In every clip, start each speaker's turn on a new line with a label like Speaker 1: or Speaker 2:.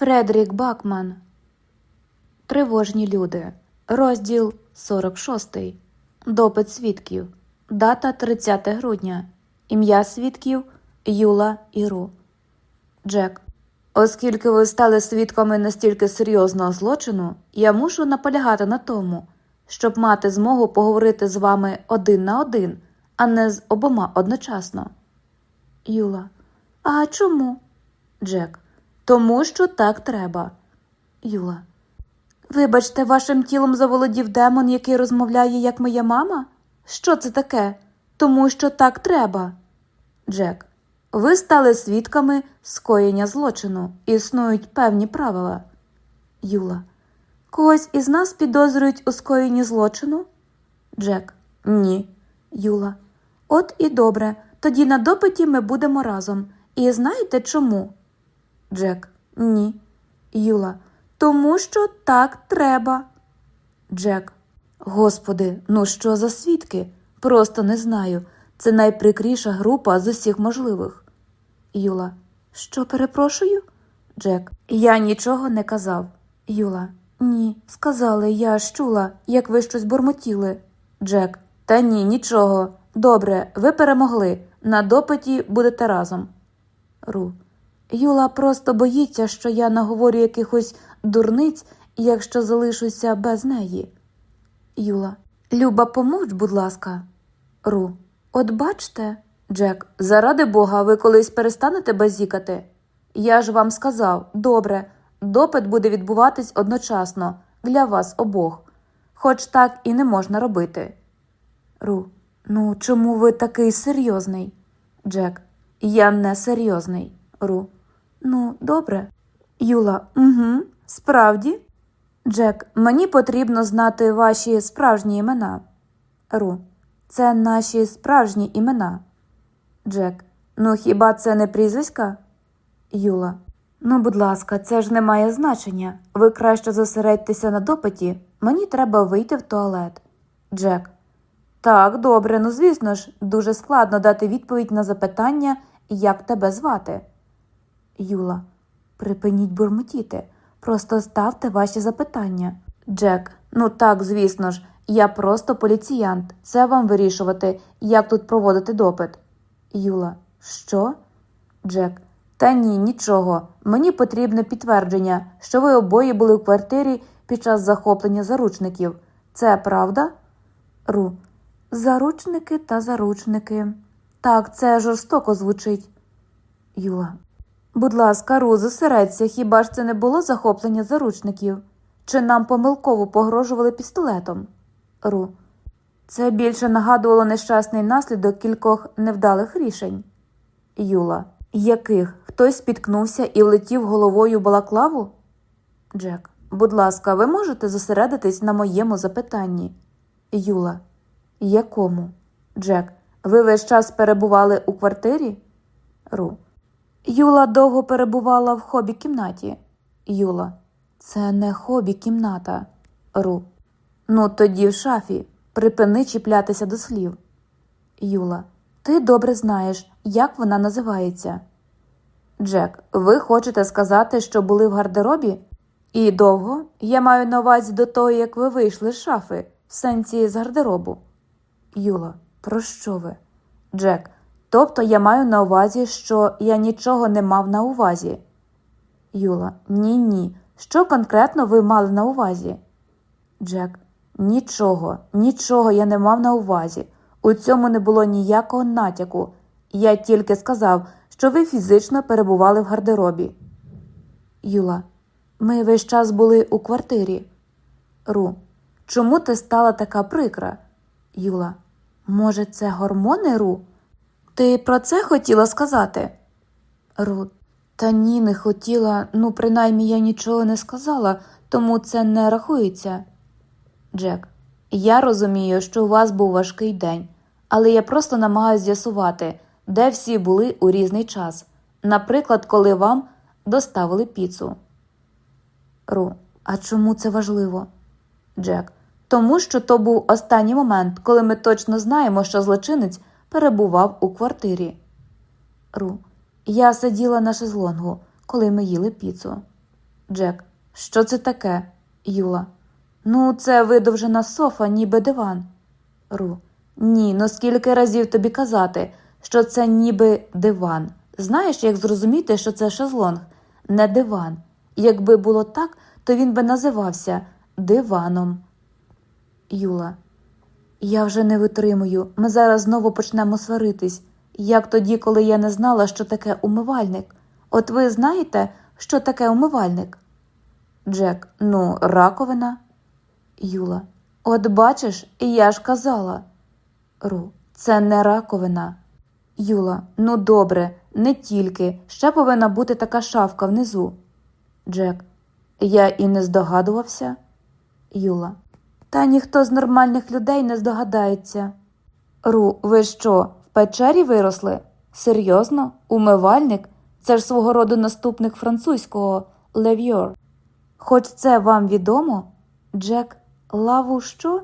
Speaker 1: Фредерік Бакман. Тривожні люди. Розділ 46. Допит свідків. Дата 30 грудня. Ім'я свідків Юла Іру. Джек. Оскільки ви стали свідками настільки серйозного злочину, я мушу наполягати на тому, щоб мати змогу поговорити з вами один на один, а не з обома одночасно. Юла. А чому? Джек. Тому що так треба. Юла. Вибачте, вашим тілом заволодів демон, який розмовляє, як моя мама? Що це таке? Тому що так треба. Джек. Ви стали свідками скоєння злочину. Існують певні правила. Юла. Когось із нас підозрюють у скоєнні злочину? Джек. Ні. Юла. От і добре. Тоді на допиті ми будемо разом. І знаєте чому? Джек. Ні. Юла. Тому що так треба. Джек. Господи, ну що за свідки? Просто не знаю. Це найприкріша група з усіх можливих. Юла. Що перепрошую? Джек. Я нічого не казав. Юла. Ні, сказали, я ж чула, як ви щось бурмотіли. Джек. Та ні, нічого. Добре, ви перемогли. На допиті будете разом. Ру. Юла просто боїться, що я наговорю якихось дурниць, якщо залишуся без неї. Юла. Люба, помовч, будь ласка. Ру. От бачте, Джек, заради Бога, ви колись перестанете базікати? Я ж вам сказав, добре, допит буде відбуватись одночасно для вас обох, хоч так і не можна робити. Ру. Ну, чому ви такий серйозний? Джек. Я не серйозний. Ру. Ну, добре. Юла. Угу, Справді? Джек, мені потрібно знати ваші справжні імена. Ру. Це наші справжні імена. Джек. Ну, хіба це не прізвиська? Юла. Ну, будь ласка, це ж не має значення. Ви краще зосередьтеся на допиті. Мені треба вийти в туалет. Джек. Так, добре, ну звісно ж, дуже складно дати відповідь на запитання, як тебе звати. Юла. Припиніть бурмотіти. Просто ставте ваші запитання. Джек. Ну так, звісно ж, я просто поліціянт. Це вам вирішувати, як тут проводити допит. Юла. Що? Джек. Та ні, нічого. Мені потрібне підтвердження, що ви обоє були в квартирі під час захоплення заручників. Це правда? Ру. Заручники та заручники. Так, це жорстоко звучить. Юла. Будь ласка, Ру, зосередься, хіба ж це не було захоплення заручників? Чи нам помилково погрожували пістолетом? Ру. Це більше нагадувало нещасний наслідок кількох невдалих рішень. Юла. Яких? Хтось спіткнувся і влетів головою балаклаву? Джек. Будь ласка, ви можете зосередитись на моєму запитанні? Юла. Якому? Джек. Ви весь час перебували у квартирі? Ру. Юла довго перебувала в хобі кімнаті. Юла. Це не хобі кімната. Ру. Ну, тоді в шафі. Припини чіплятися до слів. Юла. Ти добре знаєш, як вона називається. Джек. Ви хочете сказати, що були в гардеробі? І довго? Я маю на увазі до того, як ви вийшли з шафи, в сенсі з гардеробу. Юла. Про що ви? Джек. Тобто я маю на увазі, що я нічого не мав на увазі. Юла. Ні, ні. Що конкретно ви мали на увазі? Джек. Нічого, нічого я не мав на увазі. У цьому не було ніякого натяку. Я тільки сказав, що ви фізично перебували в гардеробі. Юла. Ми весь час були у квартирі. Ру. Чому ти стала така прикра? Юла. Може, це гормони Ру? Ти про це хотіла сказати? Ру. Та ні, не хотіла, ну, принаймні я нічого не сказала, тому це не рахується. Джек. Я розумію, що у вас був важкий день, але я просто намагаюся з'ясувати, де всі були у різний час. Наприклад, коли вам доставили піцу. Ру. А чому це важливо? Джек. Тому що то був останній момент, коли ми точно знаємо, що злочинець перебував у квартирі. Ру. Я сиділа на шезлонгу, коли ми їли піцу. Джек. Що це таке? Юла. Ну, це видовжена софа, ніби диван. Ру. Ні, ну скільки разів тобі казати, що це ніби диван. Знаєш, як зрозуміти, що це шезлонг, не диван. Якби було так, то він би називався диваном. Юла. Я вже не витримую. Ми зараз знову почнемо сваритись, як тоді, коли я не знала, що таке умивальник. От ви знаєте, що таке умивальник? Джек, ну, раковина. Юла. От бачиш, я ж казала. Ру, це не раковина. Юла, ну добре, не тільки. Ще повинна бути така шафка внизу. Джек. Я і не здогадувався. Юла. Та ніхто з нормальних людей не здогадається. Ру, ви що, в печері виросли? Серйозно? Умивальник? Це ж свого роду наступник французького лев'йор. Хоч це вам відомо? Джек, лаву що?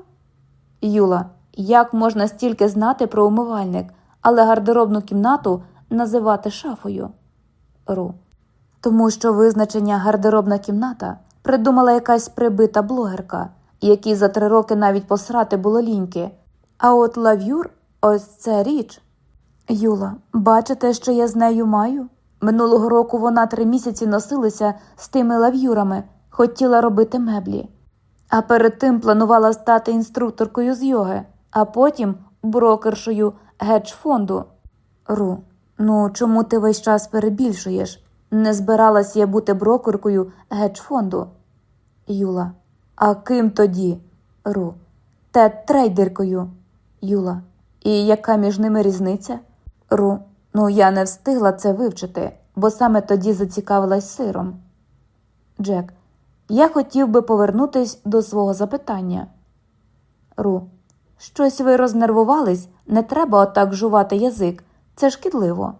Speaker 1: Юла, як можна стільки знати про умивальник, але гардеробну кімнату називати шафою? Ру. Тому що визначення гардеробна кімната придумала якась прибита блогерка, якій за три роки навіть посрати було ліньки. А от лав'юр ось це річ. Юла, бачите, що я з нею маю? Минулого року вона три місяці носилася з тими лав'юрами, хотіла робити меблі. А перед тим планувала стати інструкторкою з йоги, а потім брокершою гедж-фонду. Ру, ну чому ти весь час перебільшуєш? Не збиралась я бути брокеркою гедж-фонду. Юла. А ким тоді? Ру. Те трейдеркою. Юла. І яка між ними різниця? Ру. Ну, я не встигла це вивчити, бо саме тоді зацікавилась сиром. Джек. Я хотів би повернутись до свого запитання. Ру. Щось ви рознервувались, не треба отак жувати язик. Це шкідливо.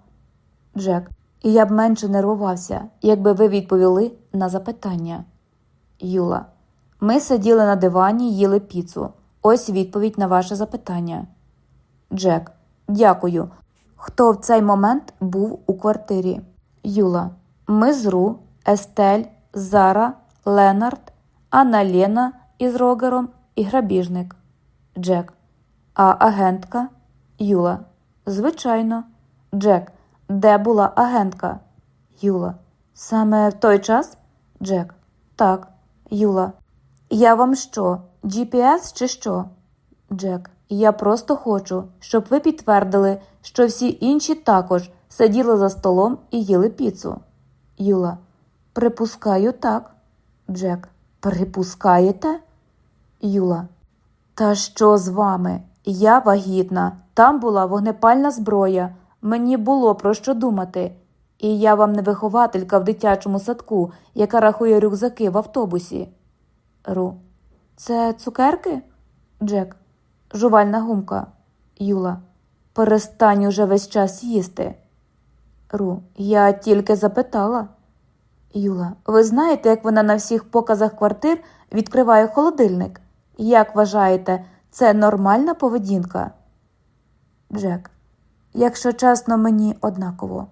Speaker 1: Джек. І я б менше нервувався, якби ви відповіли на запитання. Юла. Ми сиділи на дивані, їли піцу. Ось відповідь на ваше запитання. Джек. Дякую. Хто в цей момент був у квартирі? Юла. Ми з Ру, Естель, Зара, Ленард, Анна Лена із Рогером і грабіжник. Джек. А агентка? Юла. Звичайно. Джек. Де була агентка? Юла. Саме в той час? Джек. Так. Юла. Я вам що? GPS чи що? Джек. Я просто хочу, щоб ви підтвердили, що всі інші також сиділи за столом і їли піцу. Юла. Припускаю так. Джек. Припускаєте? Юла. Та що з вами? Я вагітна. Там була вогнепальна зброя. Мені було про що думати. І я вам не вихователька в дитячому садку, яка рахує рюкзаки в автобусі. Ру. Це цукерки? Джек. Жувальна гумка. Юла. Перестань уже весь час їсти. Ру. Я тільки запитала. Юла. Ви знаєте, як вона на всіх показах квартир відкриває холодильник? Як вважаєте, це нормальна поведінка? Джек. Якщо чесно, мені однаково.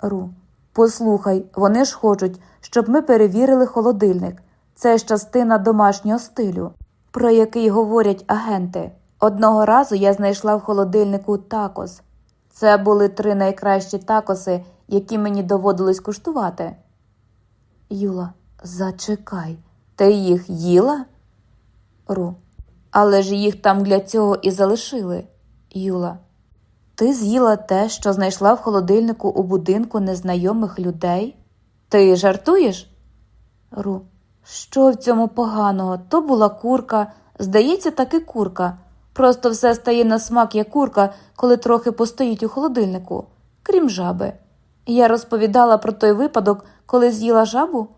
Speaker 1: Ру. Послухай, вони ж хочуть, щоб ми перевірили холодильник. Це ж частина домашнього стилю, про який говорять агенти. Одного разу я знайшла в холодильнику такос. Це були три найкращі такоси, які мені доводилось куштувати. Юла, зачекай, ти їх їла? Ру. Але ж їх там для цього і залишили. Юла. Ти з'їла те, що знайшла в холодильнику у будинку незнайомих людей? Ти жартуєш? Ру. Що в цьому поганого? То була курка, здається, таки курка. Просто все стає на смак як курка, коли трохи постоїть у холодильнику, крім жаби. Я розповідала про той випадок, коли з'їла жабу?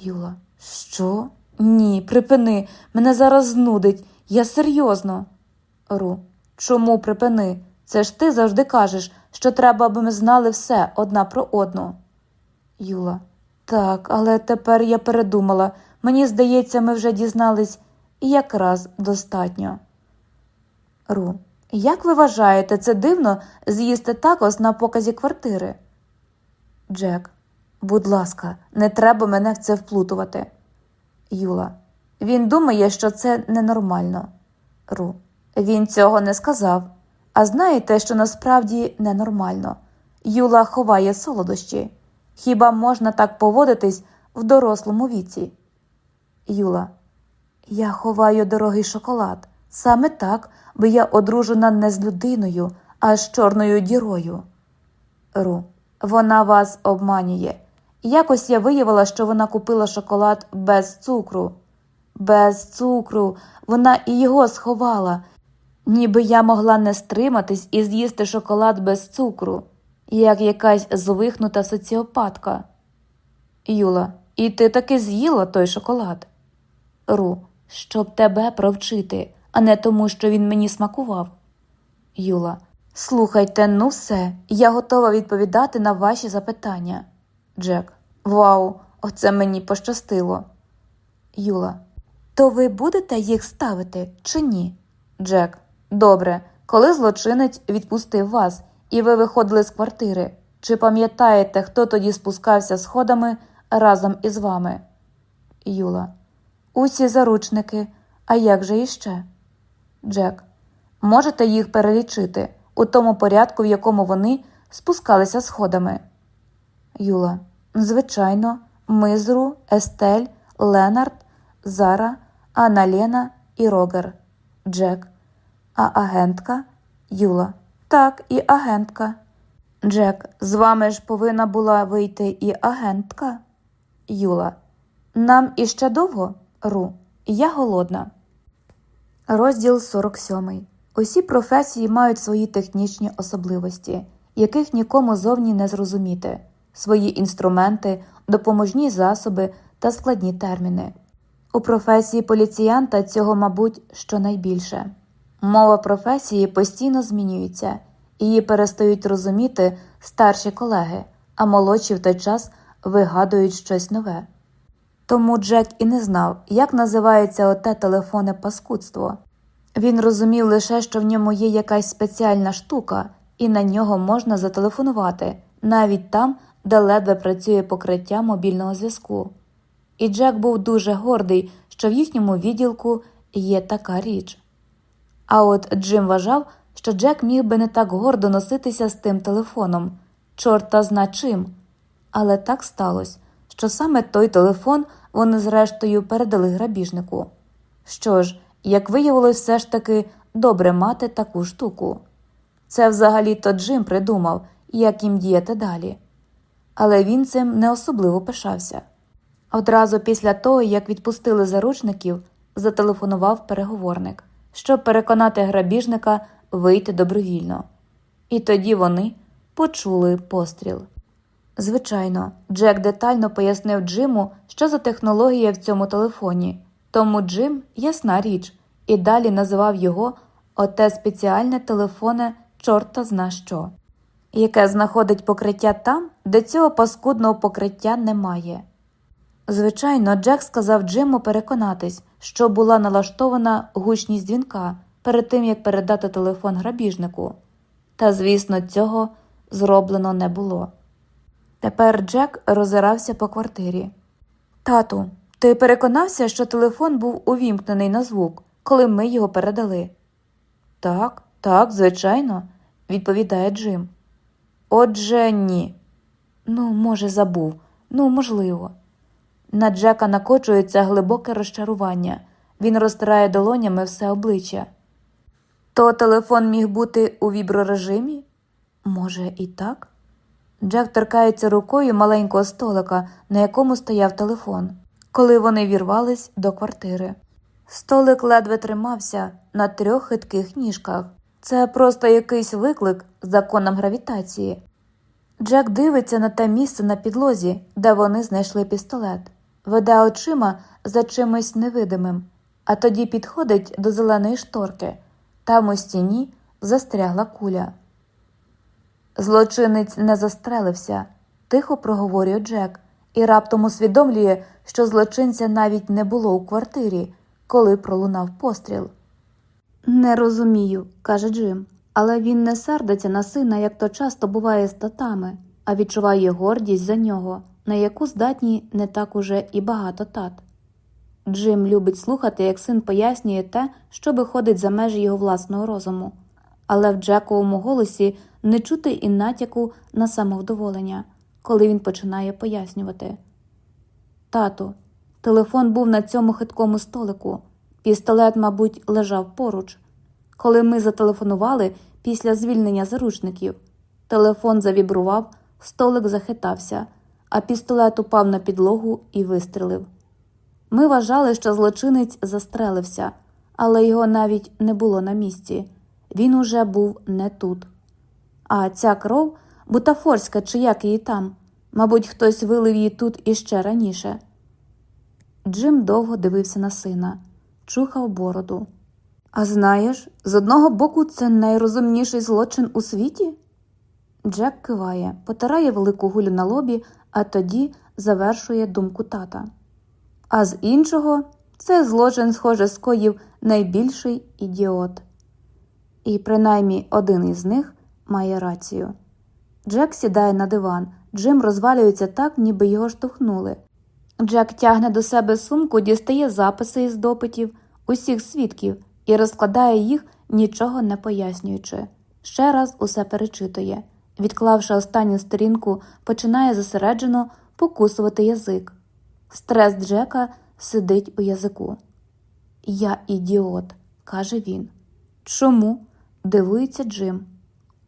Speaker 1: Юла, що? Ні, припини, мене зараз знудить. Я серйозно. Ру. Чому припини? Це ж ти завжди кажеш, що треба, аби ми знали все одна про одну. Юла. Так, але тепер я передумала. Мені здається, ми вже дізнались якраз достатньо. Ру. Як ви вважаєте, це дивно з'їсти такос на показі квартири? Джек. Будь ласка, не треба мене в це вплутувати. Юла. Він думає, що це ненормально. Ру. Він цього не сказав. А знаєте, що насправді ненормально. Юла ховає солодощі. Хіба можна так поводитись в дорослому віці? Юла. Я ховаю дорогий шоколад. Саме так, бо я одружена не з людиною, а з чорною дірою. Ру. Вона вас обманює. Якось я виявила, що вона купила шоколад без цукру. Без цукру. Вона і його сховала. Ніби я могла не стриматись і з'їсти шоколад без цукру, як якась звихнута соціопатка. Юла, і ти таки з'їла той шоколад? Ру, щоб тебе провчити, а не тому, що він мені смакував. Юла, слухайте, ну все, я готова відповідати на ваші запитання. Джек, вау, оце мені пощастило. Юла, то ви будете їх ставити чи ні? Джек, добре, коли злочинець відпустив вас, і ви виходили з квартири. Чи пам'ятаєте, хто тоді спускався сходами разом із вами? Юла. Усі заручники. А як же іще? Джек. Можете їх перелічити у тому порядку, в якому вони спускалися сходами? Юла. Звичайно, Мизру, Естель, Ленард, Зара, Анна Лена і Рогер. Джек. А агентка? Юла. Так, і агентка. Джек, з вами ж повинна була вийти і агентка. Юла. Нам іще довго? Ру. Я голодна. Розділ 47. Усі професії мають свої технічні особливості, яких нікому зовні не зрозуміти, свої інструменти, допоможні засоби та складні терміни. У професії поліціянта цього, мабуть, щонайбільше. Мова професії постійно змінюється, її перестають розуміти старші колеги, а молодші в той час вигадують щось нове. Тому Джек і не знав, як називається оте телефонне паскудство. Він розумів лише, що в ньому є якась спеціальна штука, і на нього можна зателефонувати навіть там, де ледве працює покриття мобільного зв'язку. І Джек був дуже гордий, що в їхньому відділку є така річ. А от Джим вважав, що Джек міг би не так гордо носитися з тим телефоном, чорта зна чим. Але так сталося, що саме той телефон вони зрештою передали грабіжнику. Що ж, як виявилось, все ж таки добре мати таку штуку. Це взагалі-то Джим придумав, як їм діяти далі. Але він цим не особливо пишався. Одразу після того, як відпустили заручників, зателефонував переговорник, щоб переконати грабіжника вийти добровільно. І тоді вони почули постріл. Звичайно, Джек детально пояснив Джиму, що за технологія в цьому телефоні, тому Джим, ясна річ, і далі називав його оте спеціальне телефоне чорта зна що, яке знаходить покриття там, де цього паскудного покриття немає. Звичайно, Джек сказав Джиму переконатись, що була налаштована гучність дзвінка перед тим як передати телефон грабіжнику. Та, звісно, цього зроблено не було. Тепер Джек розирався по квартирі. Тату, ти переконався, що телефон був увімкнений на звук, коли ми його передали? Так, так, звичайно, відповідає Джим. Отже, ні. Ну, може, забув, ну, можливо. На Джека накочується глибоке розчарування. Він розтирає долонями все обличчя. То телефон міг бути у віброрежимі? Може, і так? Джек торкається рукою маленького столика, на якому стояв телефон, коли вони вірвались до квартири. Столик ледве тримався на трьох хитких ніжках. Це просто якийсь виклик з законом гравітації. Джек дивиться на те місце на підлозі, де вони знайшли пістолет, веде очима за чимось невидимим, а тоді підходить до зеленої шторки. Там у стіні застрягла куля. Злочинець не застрелився, тихо проговорює Джек, і раптом усвідомлює, що злочинця навіть не було у квартирі, коли пролунав постріл. Не розумію, каже Джим, але він не сердиться на сина, як то часто буває з татами, а відчуває гордість за нього, на яку здатні не так уже і багато тат. Джим любить слухати, як син пояснює те, що виходить за межі його власного розуму, але в Джековому голосі не чути і натяку на самовдоволення, коли він починає пояснювати. Тату, телефон був на цьому хиткому столику, пістолет, мабуть, лежав поруч. Коли ми зателефонували після звільнення заручників, телефон завібрував, столик захитався, а пістолет упав на підлогу і вистрілив. Ми вважали, що злочинець застрелився, але його навіть не було на місці. Він уже був не тут. А ця кров бутафорська, чи як її там, мабуть, хтось вилив її тут іще раніше. Джим довго дивився на сина, чухав бороду. А знаєш, з одного боку, це найрозумніший злочин у світі? Джек киває, потирає велику гулю на лобі, а тоді завершує думку тата. А з іншого, це злочин, схоже, скоїв найбільший ідіот. І принаймні один із них має рацію. Джек сідає на диван, Джим розвалюється так, ніби його штовхнули. Джек тягне до себе сумку, дістає записи із допитів, усіх свідків і розкладає їх, нічого не пояснюючи. Ще раз усе перечитує. Відклавши останню сторінку, починає зосереджено покусувати язик. Стрес Джека сидить у язику. Я ідіот, каже він. Чому? дивується Джим.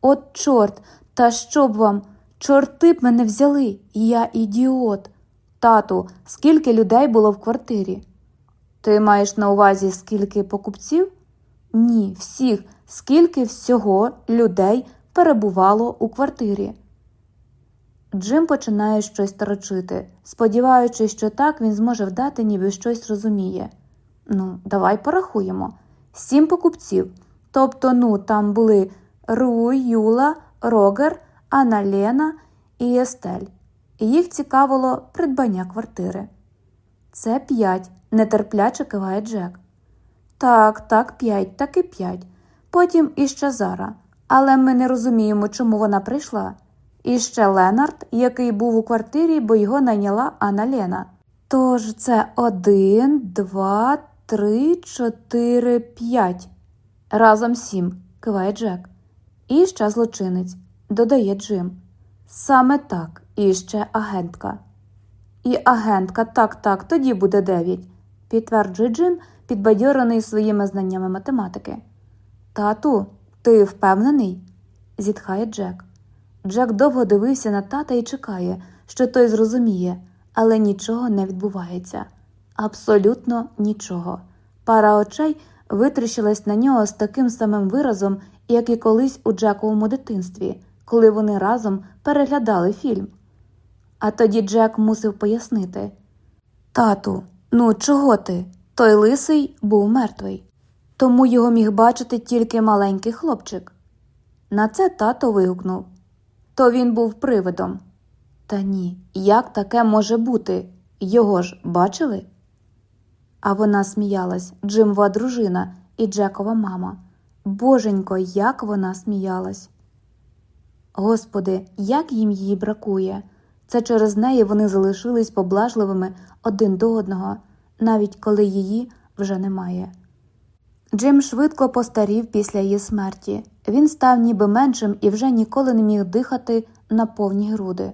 Speaker 1: От, чорт, та що б вам? Чорти б мене взяли, я ідіот. Тату, скільки людей було в квартирі? Ти маєш на увазі скільки покупців? Ні, всіх, скільки всього людей перебувало у квартирі. Джим починає щось торочити, сподіваючись, що так він зможе вдати, ніби щось розуміє. Ну, давай порахуємо. Сім покупців. Тобто, ну, там були Руй, Юла, Рогер, Анна Лена і Естель. І їх цікавило придбання квартири. Це п'ять, нетерпляче киває Джек. Так, так, п'ять, так і п'ять. Потім іще Зара. Але ми не розуміємо, чому вона прийшла. І ще Ленард, який був у квартирі, бо його найняла Анна Лена. Тож це один, два, три, чотири, п'ять. Разом сім, киває Джек. І ще злочинець, додає Джим. Саме так, і ще агентка. І агентка, так, так, тоді буде дев'ять, підтверджує Джим, підбадьорений своїми знаннями математики. Тату, ти впевнений? зітхає Джек. Джек довго дивився на тата і чекає, що той зрозуміє, але нічого не відбувається. Абсолютно нічого. Пара очей витріщилась на нього з таким самим виразом, як і колись у Джековому дитинстві, коли вони разом переглядали фільм. А тоді Джек мусив пояснити Тату, ну чого ти? Той лисий був мертвий, тому його міг бачити тільки маленький хлопчик. На це тато вигукнув то він був привидом. Та ні, як таке може бути? Його ж бачили? А вона сміялась Джимова дружина і Джекова мама. Боженько, як вона сміялась. Господи, як їм її бракує. Це через неї вони залишились поблажливими один до одного, навіть коли її вже немає. Джим швидко постарів після її смерті. Він став ніби меншим і вже ніколи не міг дихати на повні груди.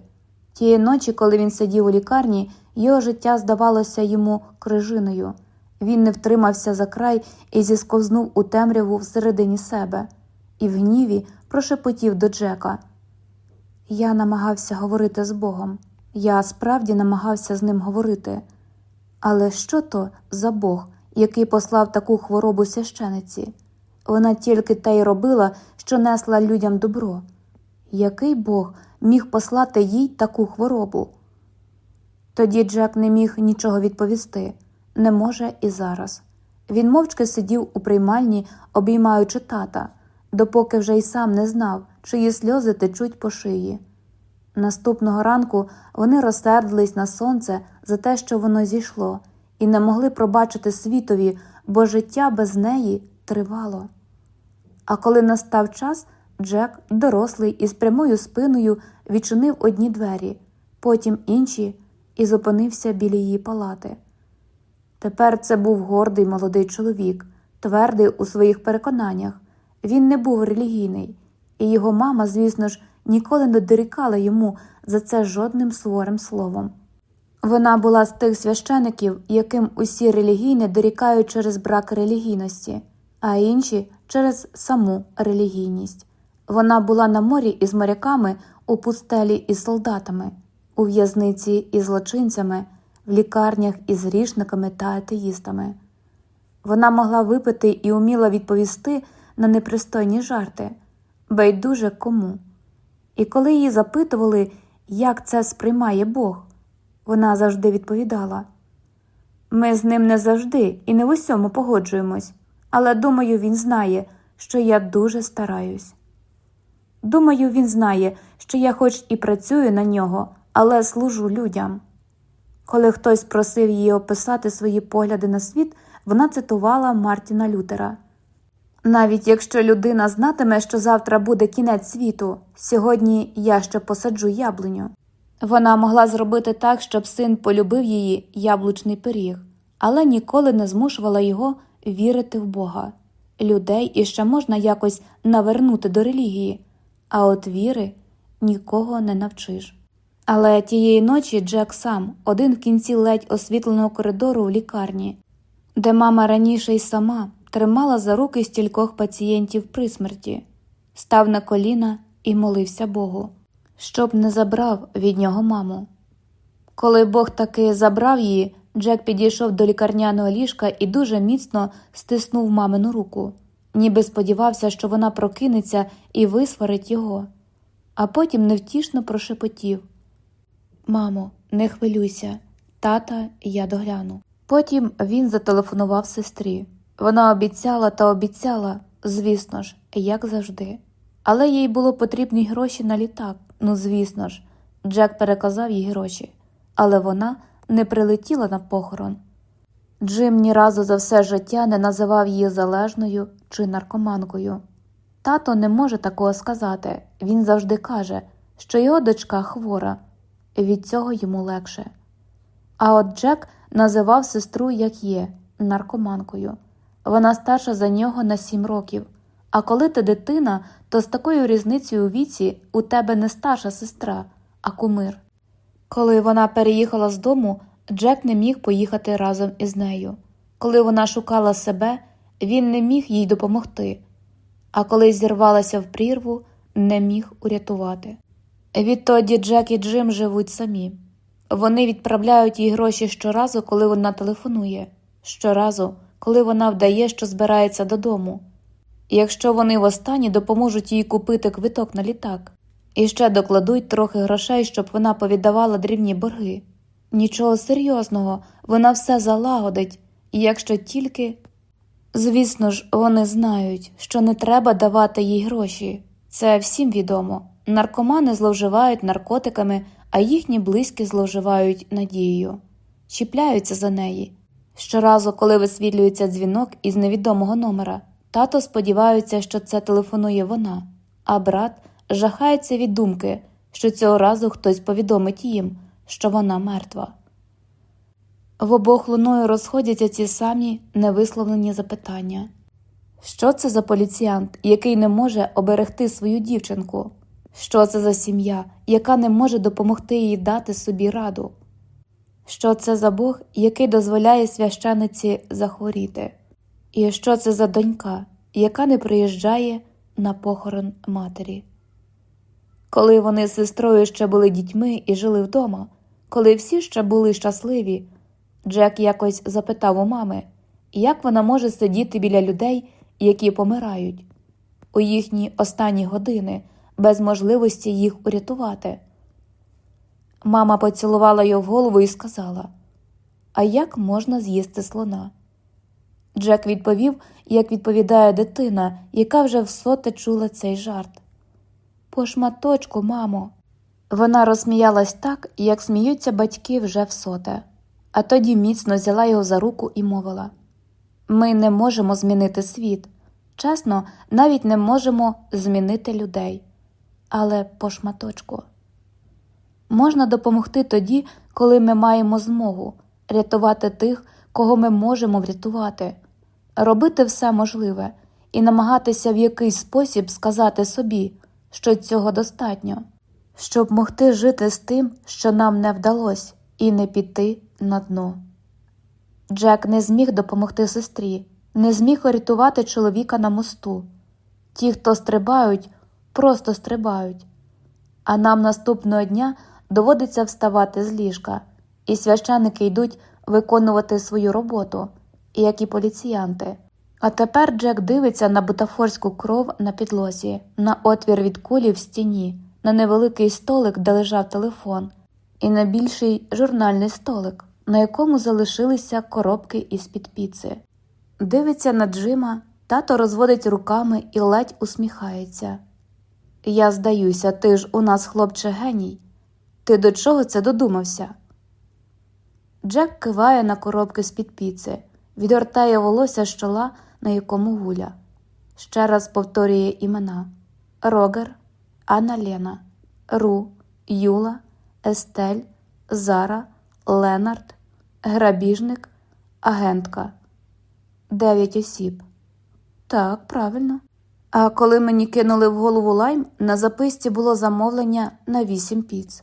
Speaker 1: Тієї ночі, коли він сидів у лікарні, його життя здавалося йому крижиною. Він не втримався за край і зісковзнув у темряву всередині себе, і в гніві прошепотів до Джека. Я намагався говорити з Богом. Я справді намагався з ним говорити. Але що то за Бог, який послав таку хворобу священиці? Вона тільки те й робила, що несла людям добро. Який Бог міг послати їй таку хворобу? Тоді Джек не міг нічого відповісти, не може і зараз. Він мовчки сидів у приймальні, обіймаючи тата, допоки вже й сам не знав, чиї сльози течуть по шиї. Наступного ранку вони розсердились на сонце за те, що воно зійшло, і не могли пробачити світові, бо життя без неї тривало. А коли настав час, Джек, дорослий і з прямою спиною, відчинив одні двері. потім інші, і зупинився біля її палати. Тепер це був гордий молодий чоловік, твердий у своїх переконаннях. Він не був релігійний, і його мама, звісно ж, ніколи не дорікала йому за це жодним суворим словом. Вона була з тих священиків, яким усі релігійні дорікають через брак релігійності, а інші через саму релігійність. Вона була на морі із моряками, у пустелі із солдатами, у в'язниці із злочинцями, в лікарнях із грішниками та атеїстами. Вона могла випити і уміла відповісти на непристойні жарти, байдуже кому. І коли її запитували, як це сприймає Бог, вона завжди відповідала: Ми з ним не завжди і не в усьому погоджуємось, але думаю, він знає, що я дуже стараюсь. Думаю, він знає, що я хоч і працюю на нього, але служу людям. Коли хтось просив її описати свої погляди на світ, вона цитувала Мартіна Лютера. Навіть якщо людина знатиме, що завтра буде кінець світу, сьогодні я ще посаджу яблуню. Вона могла зробити так, щоб син полюбив її яблучний пиріг, але ніколи не змушувала його вірити в Бога. Людей іще можна якось навернути до релігії, а от віри нікого не навчиш. Але тієї ночі Джек сам, один в кінці ледь освітленого коридору в лікарні, де мама раніше й сама тримала за руки стількох пацієнтів при смерті, став на коліна і молився Богу, щоб не забрав від нього маму. Коли Бог таки забрав її, Джек підійшов до лікарняного ліжка і дуже міцно стиснув мамину руку, ніби сподівався, що вона прокинеться і висварить його, а потім невтішно прошепотів Мамо, не хвилюйся, тата, я догляну. Потім він зателефонував сестрі. Вона обіцяла та обіцяла, звісно ж, як завжди. Але їй було потрібні гроші на літак. Ну, звісно ж, Джек переказав їй гроші, але вона не прилетіла на похорон. Джим ні разу за все життя не називав її залежною чи наркоманкою. Тато не може такого сказати. Він завжди каже, що його дочка хвора, від цього йому легше. А от Джек називав сестру, як є, наркоманкою. Вона старша за нього на сім років. А коли ти дитина, то з такою різницею у віці у тебе не старша сестра, а кумир. Коли вона переїхала з дому, Джек не міг поїхати разом із нею. Коли вона шукала себе, він не міг їй допомогти, а коли зірвалася в прірву, не міг урятувати. Відтоді Джек і Джим живуть самі. Вони відправляють їй гроші щоразу, коли вона телефонує, щоразу, коли вона вдає, що збирається додому. Якщо вони востаннє допоможуть їй купити квиток на літак, і ще докладуть трохи грошей, щоб вона повіддавала дрібні борги. Нічого серйозного, вона все залагодить, і якщо тільки. Звісно ж, вони знають, що не треба давати їй гроші. Це всім відомо. Наркомани зловживають наркотиками, а їхні близькі зловживають надією, чіпляються за неї. Щоразу, коли висвітлюється дзвінок із невідомого номера, тато сподівається, що це телефонує вона, а брат жахається від думки, що цього разу хтось повідомить їм, що вона мертва. В обох луною розходяться ці самі невисловлені запитання що це за поліціянт, який не може оберегти свою дівчинку? Що це за сім'я, яка не може допомогти їй дати собі раду? Що це за Бог, який дозволяє священиці захворіти? І що це за донька, яка не приїжджає на похорон матері? Коли вони з сестрою ще були дітьми і жили вдома, коли всі ще були щасливі, Джек якось запитав у мами, як вона може сидіти біля людей, які помирають, у їхні останні години без можливості їх урятувати. Мама поцілувала його в голову і сказала: А як можна з'їсти слона? Джек відповів, як відповідає дитина, яка вже всоте чула цей жарт. По шматочку, мамо. Вона розсміялась так, як сміються батьки вже всоте, а тоді міцно взяла його за руку і мовила: Ми не можемо змінити світ. Чесно, навіть не можемо змінити людей, але по шматочку. можна допомогти тоді, коли ми маємо змогу рятувати тих, кого ми можемо врятувати, робити все можливе і намагатися в якийсь спосіб сказати собі, що цього достатньо, щоб могти жити з тим, що нам не вдалося, і не піти на дно. Джек не зміг допомогти сестрі, не зміг врятувати чоловіка на мосту. Ті, хто стрибають, просто стрибають. А нам наступного дня доводиться вставати з ліжка, і священники йдуть виконувати свою роботу, як і поліціянти. А тепер Джек дивиться на бутафорську кров на підлозі, на отвір від кулі в стіні, на невеликий столик, де лежав телефон, і на більший журнальний столик, на якому залишилися коробки із під піци. Дивиться на Джима, тато розводить руками і ледь усміхається. Я здаюся, ти ж у нас, хлопче, геній. Ти до чого це додумався? Джек киває на коробки з-під піци, відгортає волосся з чола, на якому гуля. Ще раз повторює імена Рогер, Анна Лена, Ру, Юла, Естель, Зара, Ленард, Грабіжник, Агентка. Дев'ять осіб. Так, правильно. А коли мені кинули в голову лайм, на записці було замовлення на вісім піц.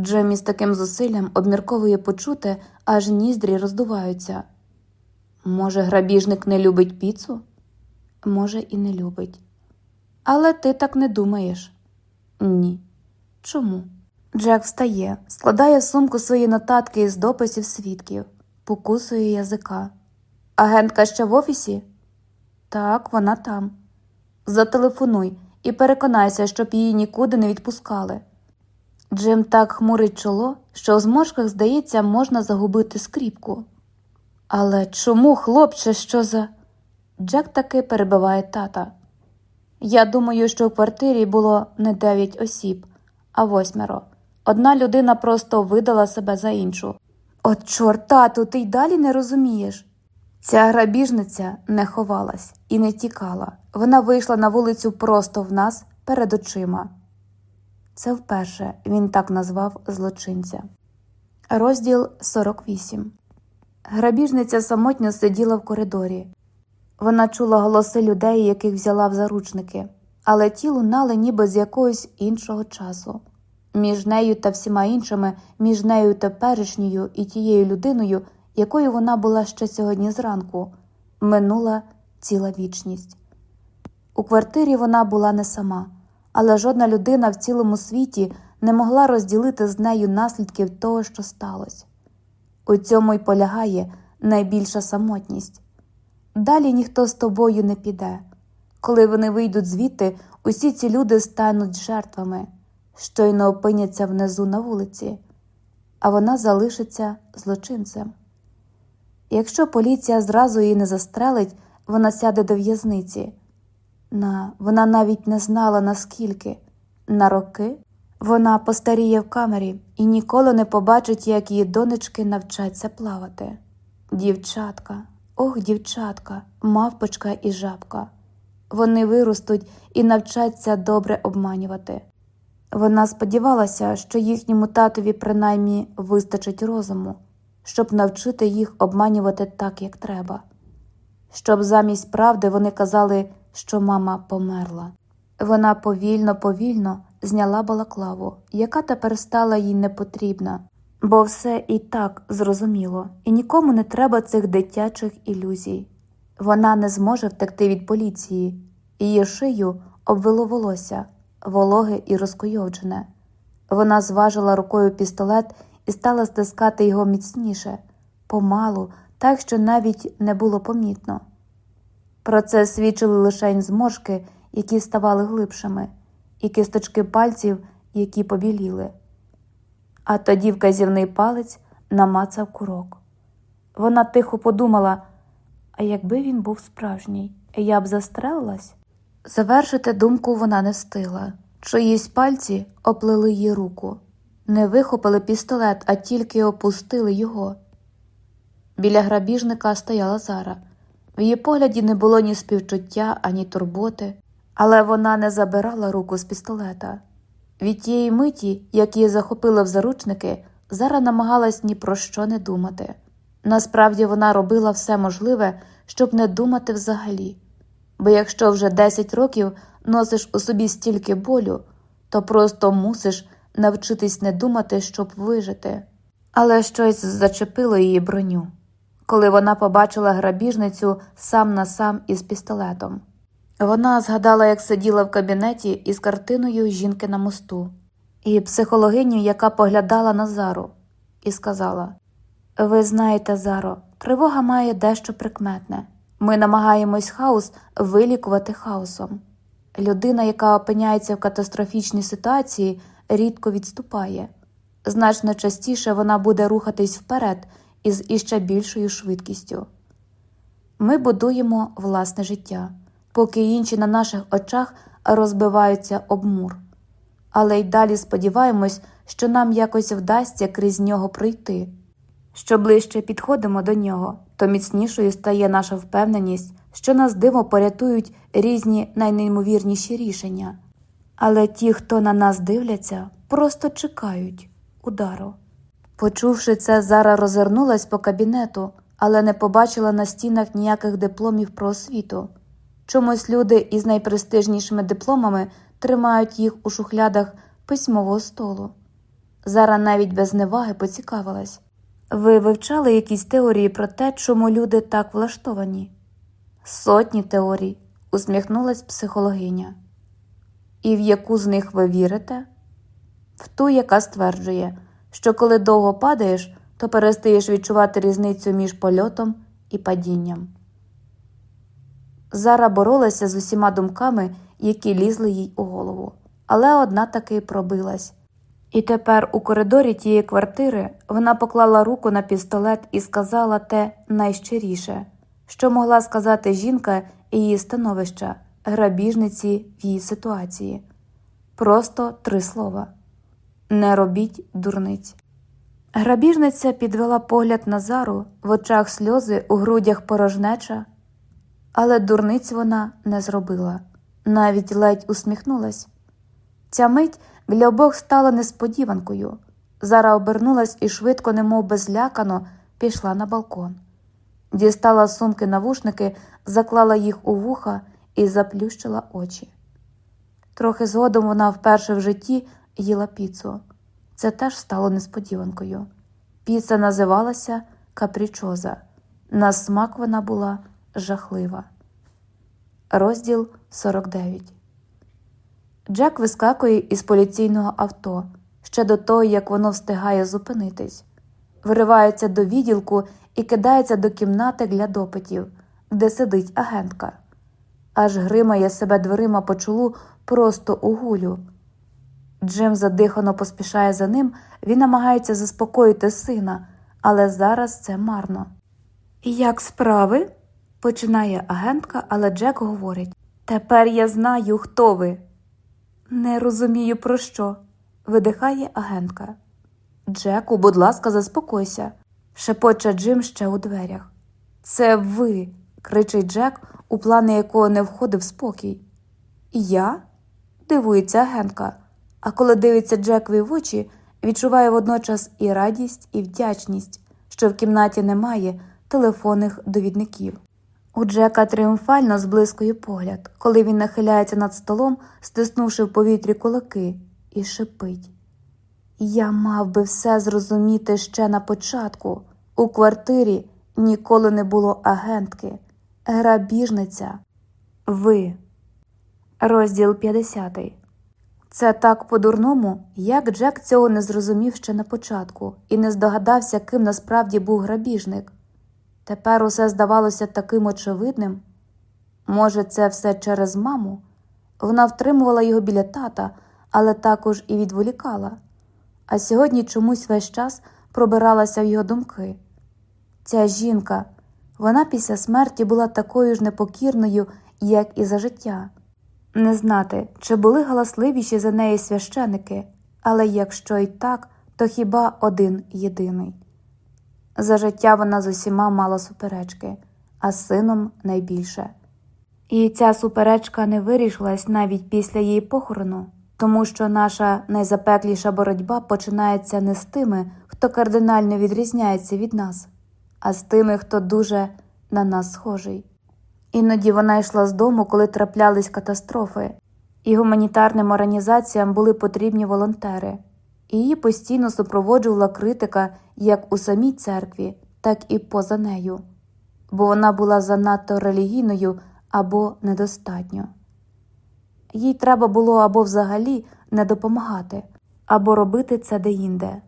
Speaker 1: Джемі з таким зусиллям обмірковує почуте, аж ніздрі роздуваються. Може, грабіжник не любить піцу? Може, і не любить. Але ти так не думаєш? Ні. Чому? Джек встає, складає в сумку свої нотатки із дописів свідків, покусує язика. Агентка ще в офісі? Так, вона там. Зателефонуй і переконайся, щоб її нікуди не відпускали. Джим так хмурить чоло, що в зморшках, здається, можна загубити скріпку. Але чому, хлопче, що за. Джек таки перебиває тата. Я думаю, що в квартирі було не дев'ять осіб, а восьмеро. Одна людина просто видала себе за іншу. От, чорт, тату, ти й далі не розумієш. Ця грабіжниця не ховалась і не тікала. Вона вийшла на вулицю просто в нас перед очима. Це вперше він так назвав злочинця. Розділ 48 Грабіжниця самотньо сиділа в коридорі. Вона чула голоси людей, яких взяла в заручники, але ті лунали ніби з якогось іншого часу. Між нею та всіма іншими, між нею теперішньою і тією людиною, якою вона була ще сьогодні зранку, минула ціла вічність. У квартирі вона була не сама, але жодна людина в цілому світі не могла розділити з нею наслідків того, що сталося. У цьому й полягає найбільша самотність. Далі ніхто з тобою не піде. Коли вони вийдуть звідти, усі ці люди стануть жертвами, щойно опиняться внизу на вулиці, а вона залишиться злочинцем. Якщо поліція зразу її не застрелить, вона сяде до в'язниці. На вона навіть не знала наскільки на роки вона постаріє в камері і ніколи не побачить, як її донечки навчаться плавати. Дівчатка, ох, дівчатка, мавпочка і жабка. Вони виростуть і навчаться добре обманювати. Вона сподівалася, що їхньому татові принаймні вистачить розуму, щоб навчити їх обманювати так, як треба, щоб замість правди вони казали, що мама померла. Вона повільно, повільно зняла балаклаву, яка тепер стала їй непотрібна, бо все і так зрозуміло, і нікому не треба цих дитячих ілюзій. Вона не зможе втекти від поліції, її шию обвело волосся, вологе і розкойовджене. Вона зважила рукою пістолет і стала стискати його міцніше, помалу, так що навіть не було помітно. Про це свідчили лише зморшки, які ставали глибшими, і кисточки пальців, які побіліли. А тоді вказівний палець намацав курок. Вона тихо подумала а якби він був справжній, я б застрелилась? Завершити думку вона не встигла. Чиїсь пальці оплели її руку, не вихопили пістолет, а тільки опустили його. Біля грабіжника стояла Зара. В її погляді не було ні співчуття, ані турботи, але вона не забирала руку з пістолета. Від тієї миті, як її захопили в заручники, Зара намагалась ні про що не думати. Насправді вона робила все можливе, щоб не думати взагалі. Бо якщо вже 10 років носиш у собі стільки болю, то просто мусиш навчитись не думати, щоб вижити. Але щось зачепило її броню, коли вона побачила грабіжницю сам на сам із пістолетом. Вона згадала, як сиділа в кабінеті із картиною жінки на мосту, і психологиню, яка поглядала на Зару, і сказала: Ви знаєте, Заро, тривога має дещо прикметне. Ми намагаємось хаос вилікувати хаосом. Людина, яка опиняється в катастрофічній ситуації, рідко відступає. Значно частіше вона буде рухатись вперед із іще більшою швидкістю. Ми будуємо власне життя, поки інші на наших очах розбиваються об мур. Але й далі сподіваємось, що нам якось вдасться крізь нього пройти. Що ближче підходимо до нього, то міцнішою стає наша впевненість, що нас диво порятують різні найнеймовірніші рішення. Але ті, хто на нас дивляться, просто чекають удару. Почувши це, Зара розвернулась по кабінету, але не побачила на стінах ніяких дипломів про освіту. Чомусь люди із найпрестижнішими дипломами тримають їх у шухлядах письмового столу. Зара навіть без неваги поцікавилась. Ви вивчали якісь теорії про те, чому люди так влаштовані? Сотні теорій, усміхнулась психологиня. І в яку з них ви вірите? В ту, яка стверджує, що коли довго падаєш, то перестаєш відчувати різницю між польотом і падінням. Зара боролася з усіма думками, які лізли їй у голову, але одна таки пробилась. І тепер у коридорі тієї квартири вона поклала руку на пістолет і сказала те найщиріше, що могла сказати жінка і її становища, грабіжниці в її ситуації. Просто три слова не робіть дурниць. Грабіжниця підвела погляд на зару, в очах сльози, у грудях порожнеча, але дурниць вона не зробила, навіть ледь усміхнулась. Ця мить для обох стала несподіванкою. Зара обернулась і швидко, немов безлякано, пішла на балкон. Дістала з сумки навушники, заклала їх у вуха і заплющила очі. Трохи згодом вона вперше в житті їла піцу. Це теж стало несподіванкою. Піца називалася капрічоза. На смак вона була жахлива. Розділ 49 Джек вискакує із поліційного авто ще до того, як воно встигає зупинитись, виривається до відділку і кидається до кімнати для допитів, де сидить агентка, аж гримає себе дверима по чолу просто у гулю. Джим задихано поспішає за ним, він намагається заспокоїти сина, але зараз це марно. Як справи? Починає агентка, але Джек говорить Тепер я знаю, хто ви. Не розумію, про що, видихає агентка. Джеку, будь ласка, заспокойся, шепоче Джим ще у дверях. Це ви, кричить Джек, у плани якого не входив спокій. Я? дивується агентка, а коли дивиться Джекові в очі, відчуває водночас і радість, і вдячність, що в кімнаті немає телефонних довідників. У Джека тріумфально зблискує погляд, коли він нахиляється над столом, стиснувши в повітрі кулаки, і шипить. Я мав би все зрозуміти ще на початку. У квартирі ніколи не було агентки, грабіжниця. Ви. Розділ 50 Це так по-дурному, як Джек цього не зрозумів ще на початку і не здогадався, ким насправді був грабіжник. Тепер усе здавалося таким очевидним. Може, це все через маму? Вона втримувала його біля тата, але також і відволікала, а сьогодні чомусь весь час пробиралася в його думки. Ця жінка, вона після смерті була такою ж непокірною, як і за життя. Не знати, чи були галасливіші за неї священики, але якщо і так, то хіба один єдиний. За життя вона з усіма мала суперечки, а з сином найбільше. І ця суперечка не вирішилась навіть після її похорону, тому що наша найзапекліша боротьба починається не з тими, хто кардинально відрізняється від нас, а з тими, хто дуже на нас схожий. Іноді вона йшла з дому, коли траплялись катастрофи, і гуманітарним організаціям були потрібні волонтери. І Її постійно супроводжувала критика як у самій церкві, так і поза нею, бо вона була занадто релігійною або недостатньо. Їй треба було або взагалі не допомагати, або робити це деінде.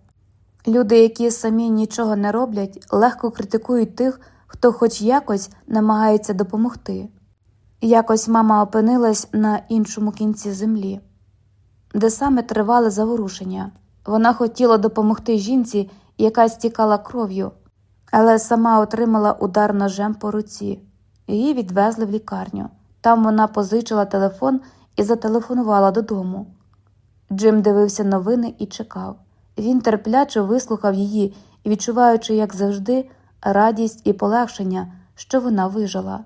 Speaker 1: Люди, які самі нічого не роблять, легко критикують тих, хто хоч якось намагається допомогти. Якось мама опинилась на іншому кінці землі, де саме тривали заворушення. Вона хотіла допомогти жінці, яка стікала кров'ю, але сама отримала удар ножем по руці. Її відвезли в лікарню. Там вона позичила телефон і зателефонувала додому. Джим дивився новини і чекав. Він терпляче вислухав її, відчуваючи, як завжди, радість і полегшення, що вона вижила.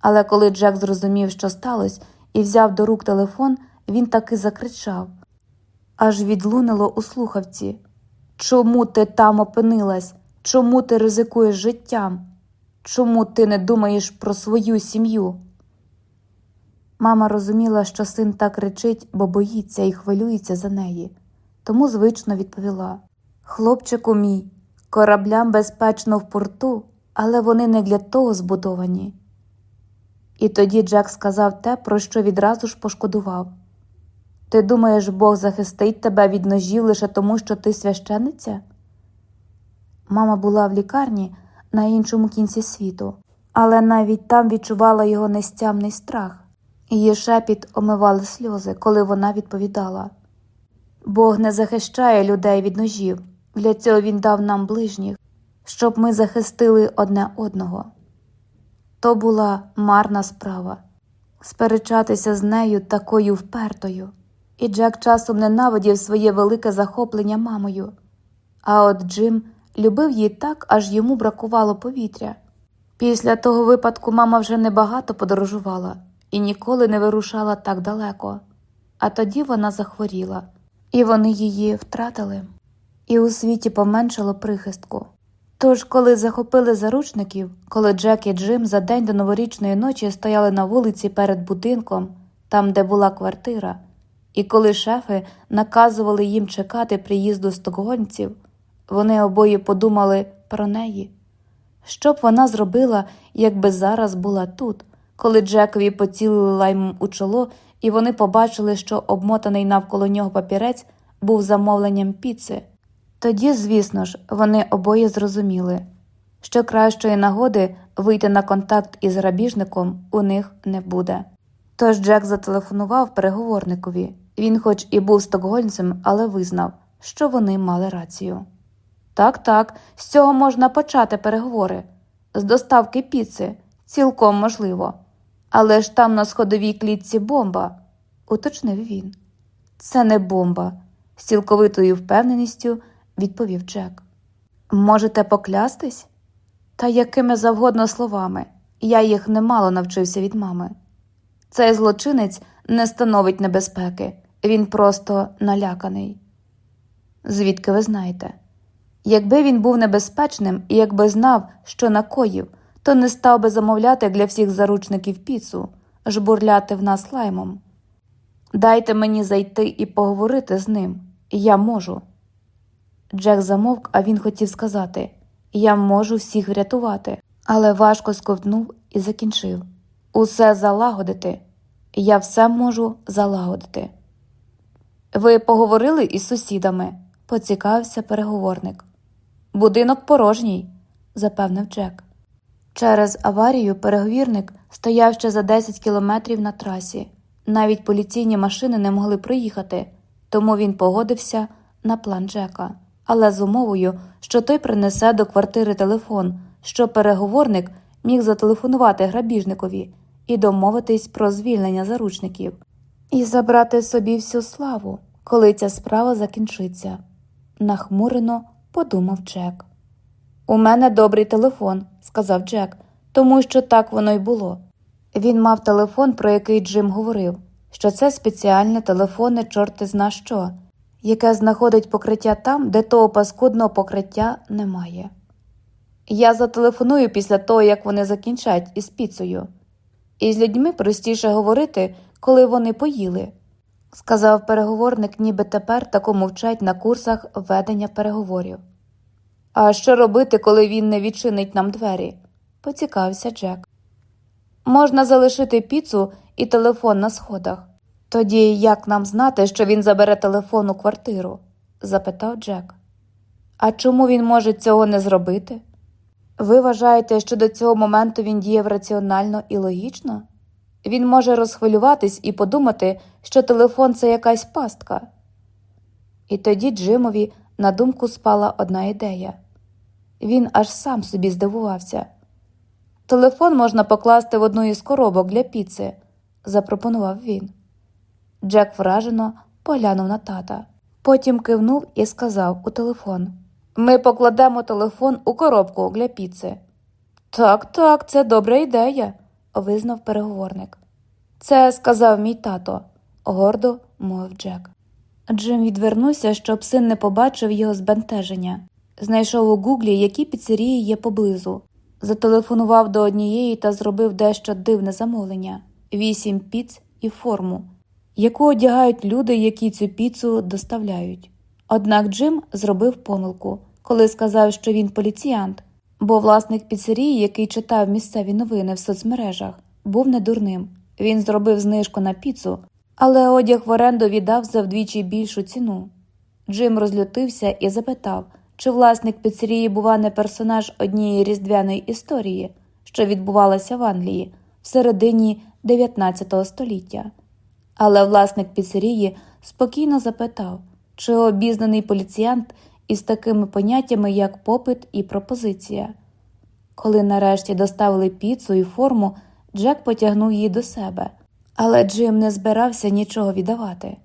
Speaker 1: Але коли Джек зрозумів, що сталося, і взяв до рук телефон, він таки закричав аж відлунило у слухавці. Чому ти там опинилась? Чому ти ризикуєш життям? Чому ти не думаєш про свою сім'ю? Мама розуміла, що син так кричить, бо боїться і хвилюється за неї, тому звично відповіла Хлопчику мій, кораблям безпечно в порту, але вони не для того збудовані. І тоді Джек сказав те, про що відразу ж пошкодував. Ти думаєш, Бог захистить тебе від ножів лише тому, що ти священиця? Мама була в лікарні на іншому кінці світу, але навіть там відчувала його нестямний страх. Її шепіт омивали сльози, коли вона відповідала Бог не захищає людей від ножів, для цього Він дав нам ближніх, щоб ми захистили одне одного. То була марна справа сперечатися з нею такою впертою і Джек часом ненавидів своє велике захоплення мамою. А от Джим любив її так, аж йому бракувало повітря. Після того випадку мама вже небагато подорожувала і ніколи не вирушала так далеко, а тоді вона захворіла, і вони її втратили, і у світі поменшало прихистку. Тож, коли захопили заручників, коли Джек і Джим за день до новорічної ночі стояли на вулиці перед будинком, там, де була квартира, і коли шефи наказували їм чекати приїзду стокгольмців, вони обоє подумали про неї. Що б вона зробила, якби зараз була тут, коли Джекові поцілили лаймом у чоло, і вони побачили, що обмотаний навколо нього папірець був замовленням піци. Тоді, звісно ж, вони обоє зрозуміли, що кращої нагоди вийти на контакт із грабіжником у них не буде. Тож Джек зателефонував переговорникові. Він, хоч і був стокгольмцем, але визнав, що вони мали рацію. Так, так, з цього можна почати переговори, з доставки піци, цілком можливо. Але ж там на сходовій клітці бомба, уточнив він. Це не бомба, з цілковитою впевненістю відповів Джек. Можете поклястись? Та якими завгодно словами, я їх немало навчився від мами. Цей злочинець не становить небезпеки, він просто наляканий. Звідки ви знаєте? Якби він був небезпечним і якби знав, що накоїв, то не став би замовляти для всіх заручників піцу, жбурляти в нас лаймом. Дайте мені зайти і поговорити з ним, я можу. Джек замовк, а він хотів сказати Я можу всіх врятувати, але важко сковтнув і закінчив Усе залагодити, я все можу залагодити. Ви поговорили із сусідами, поцікавився переговорник. Будинок порожній, запевнив Джек. Через аварію переговірник стояв ще за 10 кілометрів на трасі. Навіть поліційні машини не могли приїхати, тому він погодився на план Джека, але з умовою, що той принесе до квартири телефон, щоб переговорник міг зателефонувати грабіжникові і домовитись про звільнення заручників і забрати собі всю славу, коли ця справа закінчиться. Нахмурено подумав Джек. У мене добрий телефон, сказав Джек, тому що так воно й було. Він мав телефон, про який Джим говорив. що це спеціальне телефонне чорти зна що, яке знаходить покриття там, де того паскудного покриття немає. Я зателефоную після того, як вони закінчать із піцею. І з людьми простіше говорити, коли вони поїли, сказав переговорник, ніби тепер такому вчать на курсах ведення переговорів. А що робити, коли він не відчинить нам двері? поцікавився Джек. Можна залишити піцу і телефон на сходах. Тоді як нам знати, що він забере телефон у квартиру? запитав Джек. А чому він може цього не зробити? Ви вважаєте, що до цього моменту він діяв раціонально і логічно? Він може розхвилюватись і подумати, що телефон це якась пастка. І тоді Джимові на думку спала одна ідея. Він аж сам собі здивувався. Телефон можна покласти в одну із коробок для піци, запропонував він. Джек вражено поглянув на тата, потім кивнув і сказав у телефон: Ми покладемо телефон у коробку для піци. Так, так, це добра ідея, визнав переговорник. Це сказав мій тато, гордо мовив Джек. Джим відвернувся, щоб син не побачив його збентеження. Знайшов у гуглі, які піцерії є поблизу. Зателефонував до однієї та зробив дещо дивне замовлення вісім піц і форму, яку одягають люди, які цю піцу доставляють. Однак Джим зробив помилку, коли сказав, що він поліціянт, бо власник піцерії, який читав місцеві новини в соцмережах, був недурним. Він зробив знижку на піцу, але одяг в оренду віддав за вдвічі більшу ціну. Джим розлютився і запитав, чи власник піцерії, бува, не персонаж однієї різдвяної історії, що відбувалася в Англії в середині 19 століття. Але власник піцерії спокійно запитав, чи обізнаний поліціянт із такими поняттями, як попит і пропозиція. Коли нарешті доставили піцу і форму, Джек потягнув її до себе, але Джим не збирався нічого віддавати.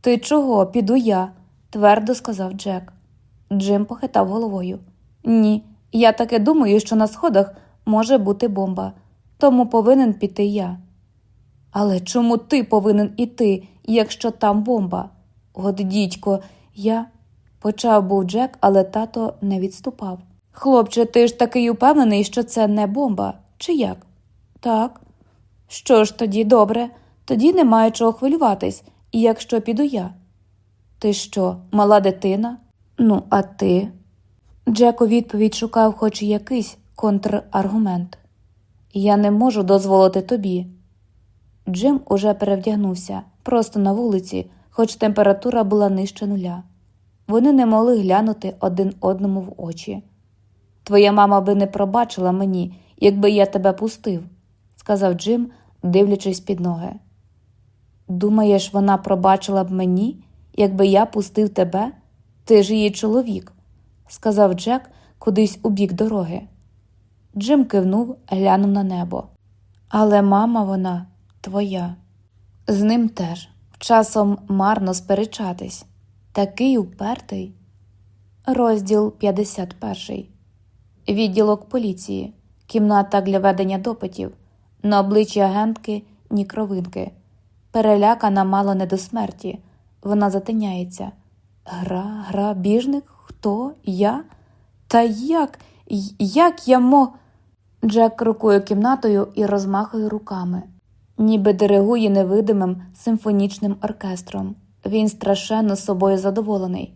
Speaker 1: Ти чого, піду я, твердо сказав Джек. Джим похитав головою. Ні, я таки думаю, що на сходах може бути бомба, тому повинен піти я. Але чому ти повинен іти, якщо там бомба? От, дідько, я. Почав був Джек, але тато не відступав. Хлопче, ти ж такий упевнений, що це не бомба, чи як? Так. Що ж тоді добре, тоді немає чого хвилюватись, і якщо піду я. Ти що, мала дитина? Ну, а ти? Джек у відповідь шукав хоч якийсь контраргумент. Я не можу дозволити тобі. Джим уже перевдягнувся просто на вулиці, хоч температура була нижче нуля. Вони не могли глянути один одному в очі. Твоя мама би не пробачила мені, якби я тебе пустив, сказав Джим, дивлячись під ноги. Думаєш, вона пробачила б мені, якби я пустив тебе? Ти ж її чоловік, сказав Джек кудись у бік дороги. Джим кивнув, глянув на небо. Але мама вона твоя. З ним теж часом марно сперечатись. Такий упертий. Розділ 51. Відділок поліції. Кімната для ведення допитів. На обличчі агентки ні кровинки. Перелякана мало не до смерті. Вона затиняється. Гра, грабіжник? Хто? Я? Та як? Як я мо. Джек крокує кімнатою і розмахує руками, ніби диригує невидимим симфонічним оркестром. Він страшенно собою задоволений.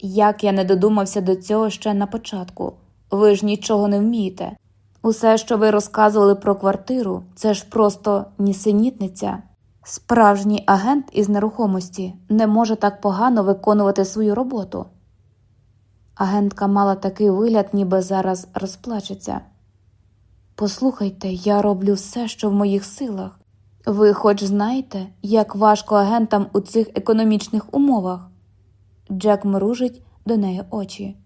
Speaker 1: Як я не додумався до цього ще на початку, ви ж нічого не вмієте. Усе, що ви розказували про квартиру, це ж просто нісенітниця. Справжній агент із нерухомості не може так погано виконувати свою роботу. Агентка мала такий вигляд, ніби зараз розплачеться. Послухайте, я роблю все, що в моїх силах. Ви хоч знаєте, як важко агентам у цих економічних умовах? Джек мружить до неї очі.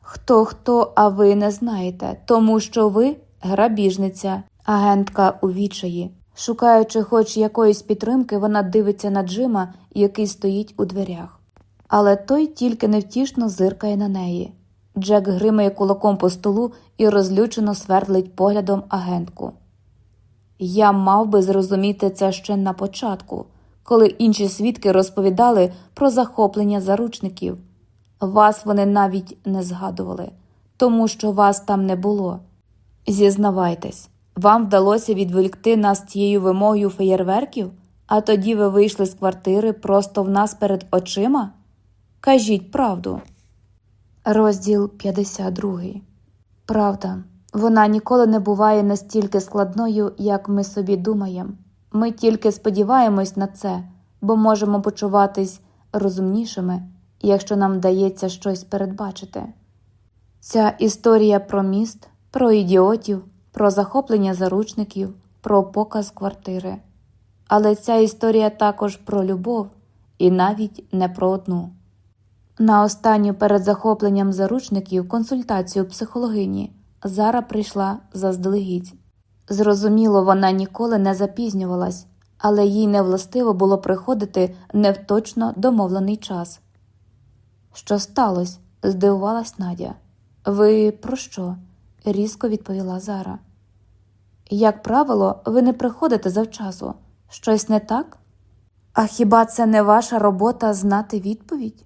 Speaker 1: Хто хто, а ви не знаєте, тому що ви грабіжниця, агентка у відчаї. Шукаючи хоч якоїсь підтримки, вона дивиться на Джима, який стоїть у дверях. Але той тільки невтішно зиркає на неї. Джек гримає кулаком по столу і розлючено свердлить поглядом агентку. Я мав би зрозуміти це ще на початку, коли інші свідки розповідали про захоплення заручників. Вас вони навіть не згадували, тому що вас там не було. Зізнавайтесь, вам вдалося відволікти нас тією вимогою феєрверків, а тоді ви вийшли з квартири просто в нас перед очима? Кажіть правду. Розділ 52 Правда, вона ніколи не буває настільки складною, як ми собі думаємо. Ми тільки сподіваємось на це, бо можемо почуватись розумнішими, якщо нам вдається щось передбачити. Ця історія про міст, про ідіотів, про захоплення заручників, про показ квартири. Але ця історія також про любов і навіть не про одну. На останню перед захопленням заручників консультацію психологині Зара прийшла заздалегідь. Зрозуміло, вона ніколи не запізнювалась, але їй не властиво було приходити не в точно домовлений час. Що сталося? здивувалась Надя. Ви про що? різко відповіла Зара. Як правило, ви не приходите завчасу. Щось не так? А хіба це не ваша робота знати відповідь?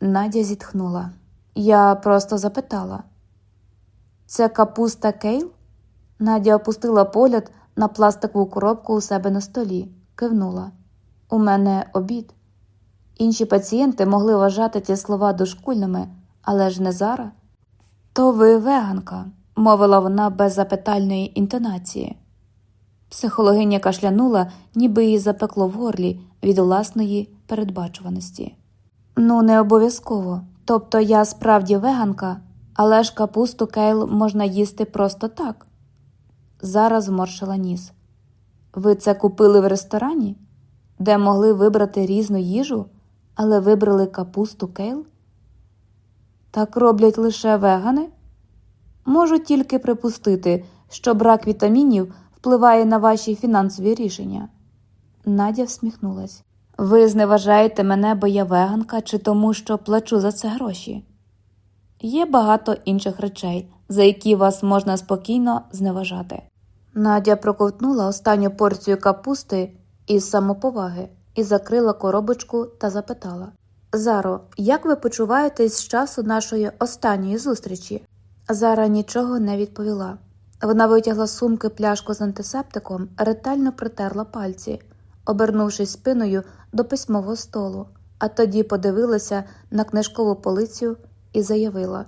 Speaker 1: Надя зітхнула. Я просто запитала. Це капуста Кейл? Надя опустила погляд на пластикову коробку у себе на столі, кивнула. У мене обід. Інші пацієнти могли вважати ці слова дошкульними, але ж не Зара. То ви веганка, мовила вона без запитальної інтонації. Психологиня кашлянула, ніби її запекло в горлі від власної передбачуваності. Ну, не обов'язково. Тобто я справді веганка, але ж капусту кейл можна їсти просто так. Зараз зморшила ніс. Ви це купили в ресторані, де могли вибрати різну їжу, але вибрали капусту кейл? Так роблять лише вегани? Можу тільки припустити, що брак вітамінів впливає на ваші фінансові рішення. Надя всміхнулась. Ви зневажаєте мене, бо я веганка, чи тому, що плачу за це гроші? Є багато інших речей, за які вас можна спокійно зневажати. Надя проковтнула останню порцію капусти із самоповаги і закрила коробочку та запитала Заро, як ви почуваєтесь з часу нашої останньої зустрічі? Зара нічого не відповіла. Вона витягла з сумки пляшку з антисептиком, ретельно притерла пальці, обернувшись спиною до письмового столу, а тоді подивилася на книжкову полицю і заявила: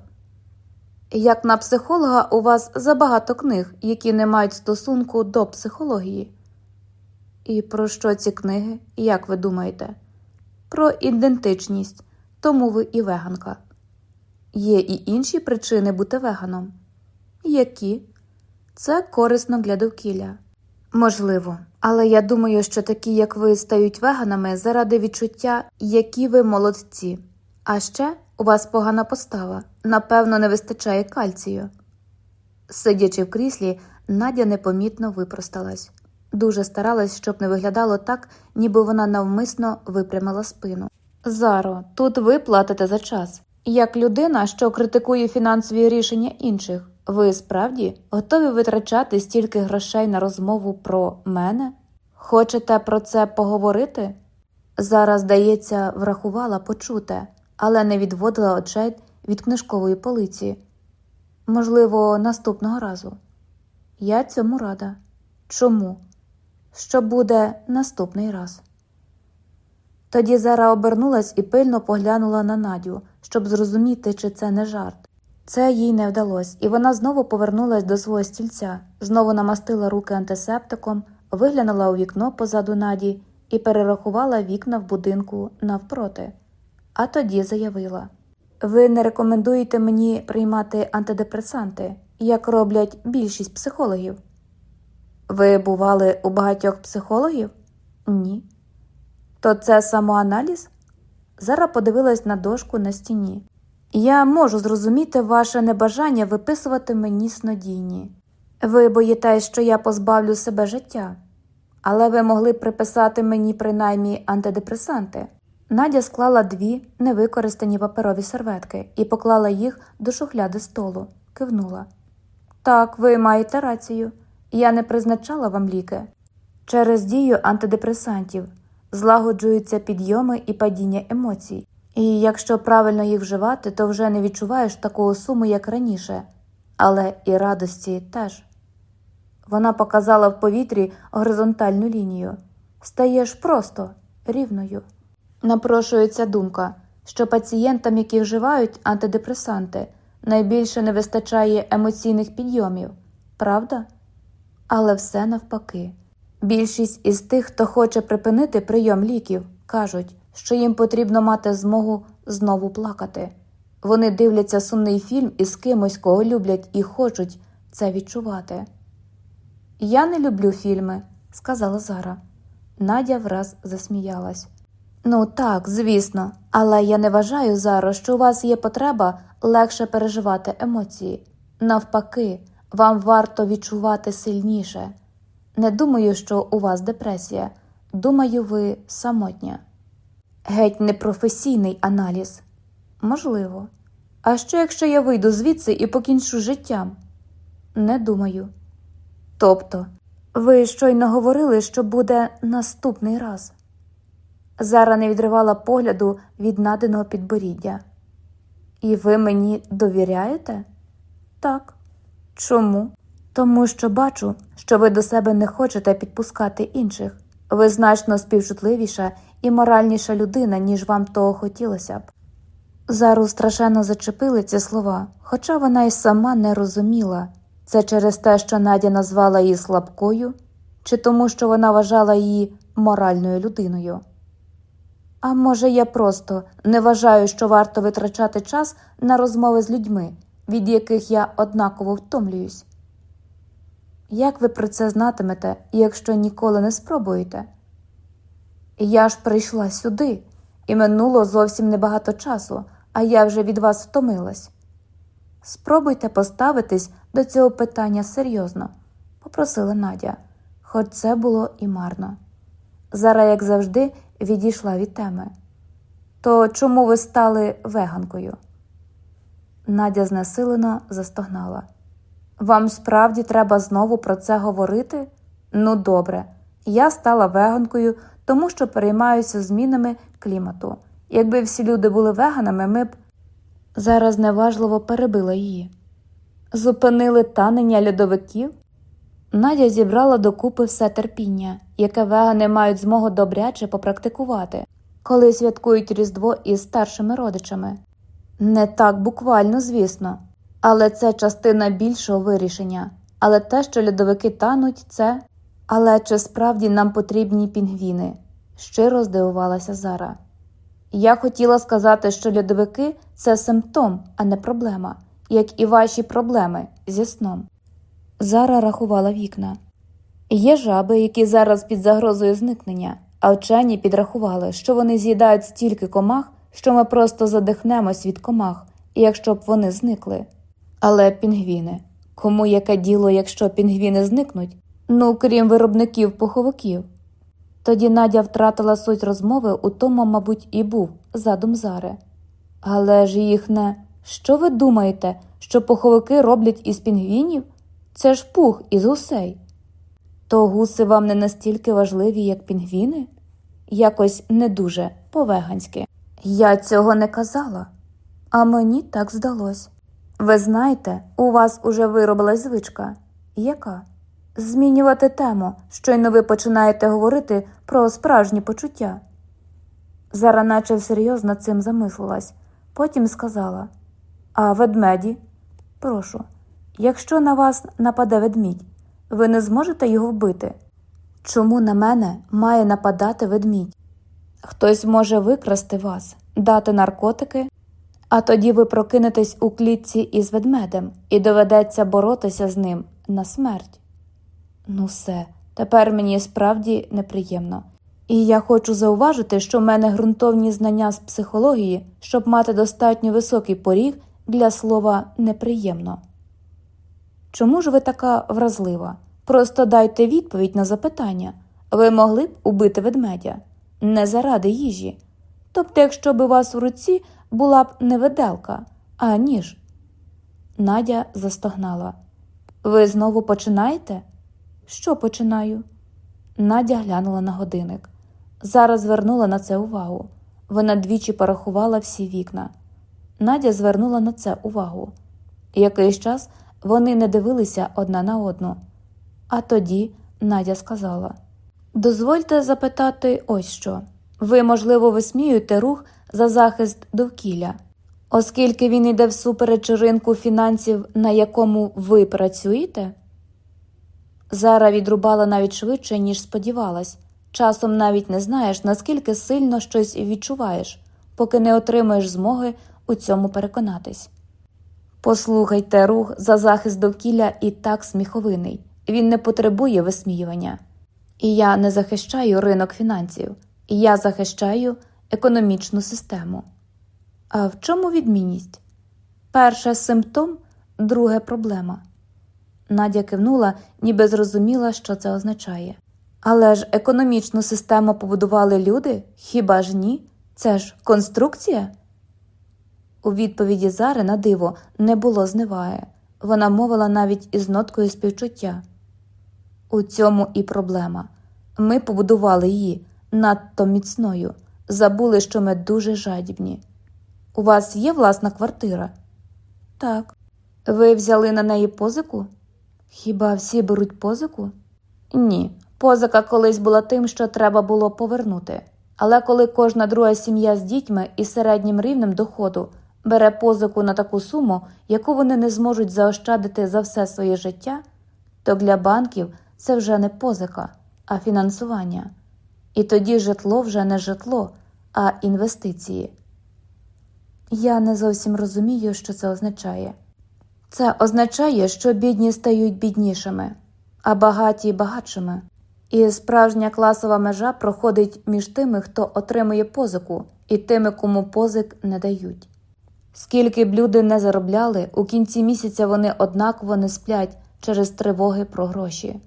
Speaker 1: Як на психолога, у вас забагато книг, які не мають стосунку до психології. І про що ці книги, як ви думаєте? Про ідентичність, тому ви і веганка. Є і інші причини бути веганом. Які? Це корисно для довкілля. Можливо, але я думаю, що такі, як ви, стають веганами заради відчуття, які ви молодці. А ще у вас погана постава, напевно, не вистачає кальцію. Сидячи в кріслі, Надя непомітно випросталась. Дуже старалась, щоб не виглядало так, ніби вона навмисно випрямила спину. Заро, тут ви платите за час. Як людина, що критикує фінансові рішення інших, ви справді готові витрачати стільки грошей на розмову про мене? Хочете про це поговорити? Зараз, здається, врахувала почуте, але не відводила очей від книжкової полиці. Можливо, наступного разу. Я цьому рада. Чому? Що буде наступний раз? Тоді Зара обернулась і пильно поглянула на Надю, щоб зрозуміти, чи це не жарт. Це їй не вдалося, і вона знову повернулась до свого стільця, знову намастила руки антисептиком, виглянула у вікно позаду Наді і перерахувала вікна в будинку навпроти. А тоді заявила: Ви не рекомендуєте мені приймати антидепресанти, як роблять більшість психологів. Ви бували у багатьох психологів? Ні. То це самоаналіз? Зара подивилась на дошку на стіні. Я можу зрозуміти ваше небажання виписувати мені снодійні. Ви боїтесь, що я позбавлю себе життя, але ви могли приписати мені принаймні антидепресанти. Надя склала дві невикористані паперові серветки і поклала їх до шухляди столу, кивнула. Так, ви маєте рацію. Я не призначала вам ліки. Через дію антидепресантів злагоджуються підйоми і падіння емоцій. І якщо правильно їх вживати, то вже не відчуваєш такого суму, як раніше, але і радості теж. Вона показала в повітрі горизонтальну лінію. Стаєш просто рівною. Напрошується думка, що пацієнтам, які вживають антидепресанти, найбільше не вистачає емоційних підйомів, правда? Але все навпаки. Більшість із тих, хто хоче припинити прийом ліків, кажуть, що їм потрібно мати змогу знову плакати. Вони дивляться сумний фільм із кимось, кого люблять і хочуть це відчувати. Я не люблю фільми, сказала Зара. Надя враз засміялась. Ну так, звісно, але я не вважаю зараз, що у вас є потреба легше переживати емоції. Навпаки, вам варто відчувати сильніше. Не думаю, що у вас депресія. Думаю, ви самотня. Геть непрофесійний аналіз. Можливо. А що, якщо я вийду звідси і покінчу життям? Не думаю. Тобто, ви щойно говорили, що буде наступний раз. Зара не відривала погляду від наденого підборіддя. І ви мені довіряєте? Так. Чому? Тому що бачу, що ви до себе не хочете підпускати інших. Ви значно співчутливіша і моральніша людина, ніж вам того хотілося б. Зару страшенно зачепили ці слова, хоча вона й сама не розуміла це через те, що Надя назвала її слабкою, чи тому, що вона вважала її моральною людиною. А може, я просто не вважаю, що варто витрачати час на розмови з людьми, від яких я однаково втомлююсь. Як ви про це знатимете, якщо ніколи не спробуєте? Я ж прийшла сюди, і минуло зовсім небагато часу, а я вже від вас втомилась. Спробуйте поставитись до цього питання серйозно, попросила Надя, хоч це було і марно. Зара, як завжди, відійшла від теми. То чому ви стали веганкою? Надя знесилено застогнала. Вам справді треба знову про це говорити? Ну, добре, я стала веганкою, тому що переймаюся змінами клімату. Якби всі люди були веганами, ми б зараз неважливо перебила її. Зупинили танення льодовиків? Надя зібрала докупи все терпіння, яке вегани мають змогу добряче попрактикувати, коли святкують Різдво із старшими родичами. Не так буквально, звісно, але це частина більшого вирішення. Але те, що льодовики тануть, це. Але чи справді нам потрібні пінгвіни? щиро здивувалася Зара. Я хотіла сказати, що льодовики це симптом, а не проблема, як і ваші проблеми зі сном. Зара рахувала вікна. Є жаби, які зараз під загрозою зникнення, а вчені підрахували, що вони з'їдають стільки комах, що ми просто задихнемось від комах, якщо б вони зникли. Але пінгвіни кому яке діло, якщо пінгвіни зникнуть? Ну, крім виробників пуховиків. Тоді Надя втратила суть розмови, у тому, мабуть, і був задум Зари. Але ж їх не. Що ви думаєте, що пуховики роблять із пінгвінів? Це ж пух із гусей. То гуси вам не настільки важливі, як пінгвіни? Якось не дуже по-веганськи. Я цього не казала, а мені так здалось. Ви знаєте, у вас уже виробилась звичка. Яка? Змінювати тему, щойно ви починаєте говорити про справжні почуття. Зара наче всерйоз над цим замислилась, потім сказала А ведмеді, прошу, якщо на вас нападе ведмідь, ви не зможете його вбити? Чому на мене має нападати ведмідь? Хтось може викрасти вас, дати наркотики, а тоді ви прокинетесь у клітці із ведмедем і доведеться боротися з ним на смерть. Ну, все, тепер мені справді неприємно. І я хочу зауважити, що в мене ґрунтовні знання з психології, щоб мати достатньо високий поріг для слова неприємно. Чому ж ви така вразлива? Просто дайте відповідь на запитання ви могли б убити ведмедя не заради їжі. Тобто, якщо б у вас в руці була б не виделка, а ніж. Надя застогнала. Ви знову починаєте? Що починаю? Надя глянула на годинник. Зараз звернула на це увагу. Вона двічі порахувала всі вікна. Надя звернула на це увагу. Якийсь час вони не дивилися одна на одну. А тоді Надя сказала: Дозвольте запитати ось що. Ви, можливо, висміюєте рух за захист довкілля, оскільки він йде всупереч ринку фінансів, на якому ви працюєте? Зара відрубала навіть швидше, ніж сподівалась. Часом навіть не знаєш, наскільки сильно щось відчуваєш, поки не отримаєш змоги у цьому переконатись. Послухайте, рух за захист довкілля і так сміховиний, він не потребує висміювання. І я не захищаю ринок фінансів, я захищаю економічну систему. А в чому відмінність? Перше симптом, друге проблема. Надя кивнула, ніби зрозуміла, що це означає. Але ж економічну систему побудували люди? Хіба ж ні? Це ж конструкція? У відповіді Зари на диво не було зневаги. Вона мовила навіть із ноткою співчуття. У цьому і проблема. Ми побудували її надто міцною, забули, що ми дуже жадібні. У вас є власна квартира? Так. Ви взяли на неї позику? Хіба всі беруть позику? Ні. Позика колись була тим, що треба було повернути. Але коли кожна друга сім'я з дітьми і середнім рівнем доходу бере позику на таку суму, яку вони не зможуть заощадити за все своє життя, то для банків це вже не позика, а фінансування. І тоді житло вже не житло, а інвестиції. Я не зовсім розумію, що це означає. Це означає, що бідні стають біднішими, а багаті багатшими. І справжня класова межа проходить між тими, хто отримує позику, і тими, кому позик не дають. Скільки б люди не заробляли, у кінці місяця вони однаково не сплять через тривоги про гроші.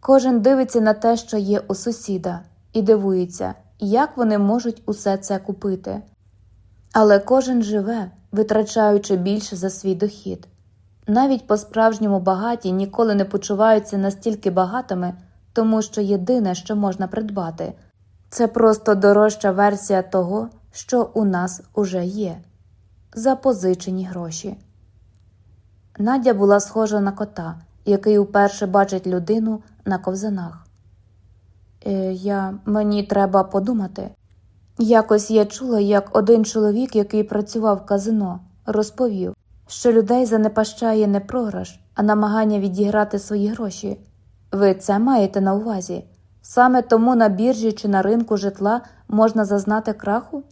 Speaker 1: Кожен дивиться на те, що є у сусіда, і дивується, як вони можуть усе це купити. Але кожен живе, витрачаючи більше за свій дохід. Навіть по справжньому багаті ніколи не почуваються настільки багатими, тому що єдине, що можна придбати, це просто дорожча версія того, що у нас уже є запозичені гроші. Надя була схожа на кота, який уперше бачить людину на ковзанах. Е, я мені треба подумати. Якось я чула, як один чоловік, який працював в казино, розповів, що людей занепащає не програш, а намагання відіграти свої гроші. Ви це маєте на увазі? Саме тому на біржі чи на ринку житла можна зазнати краху?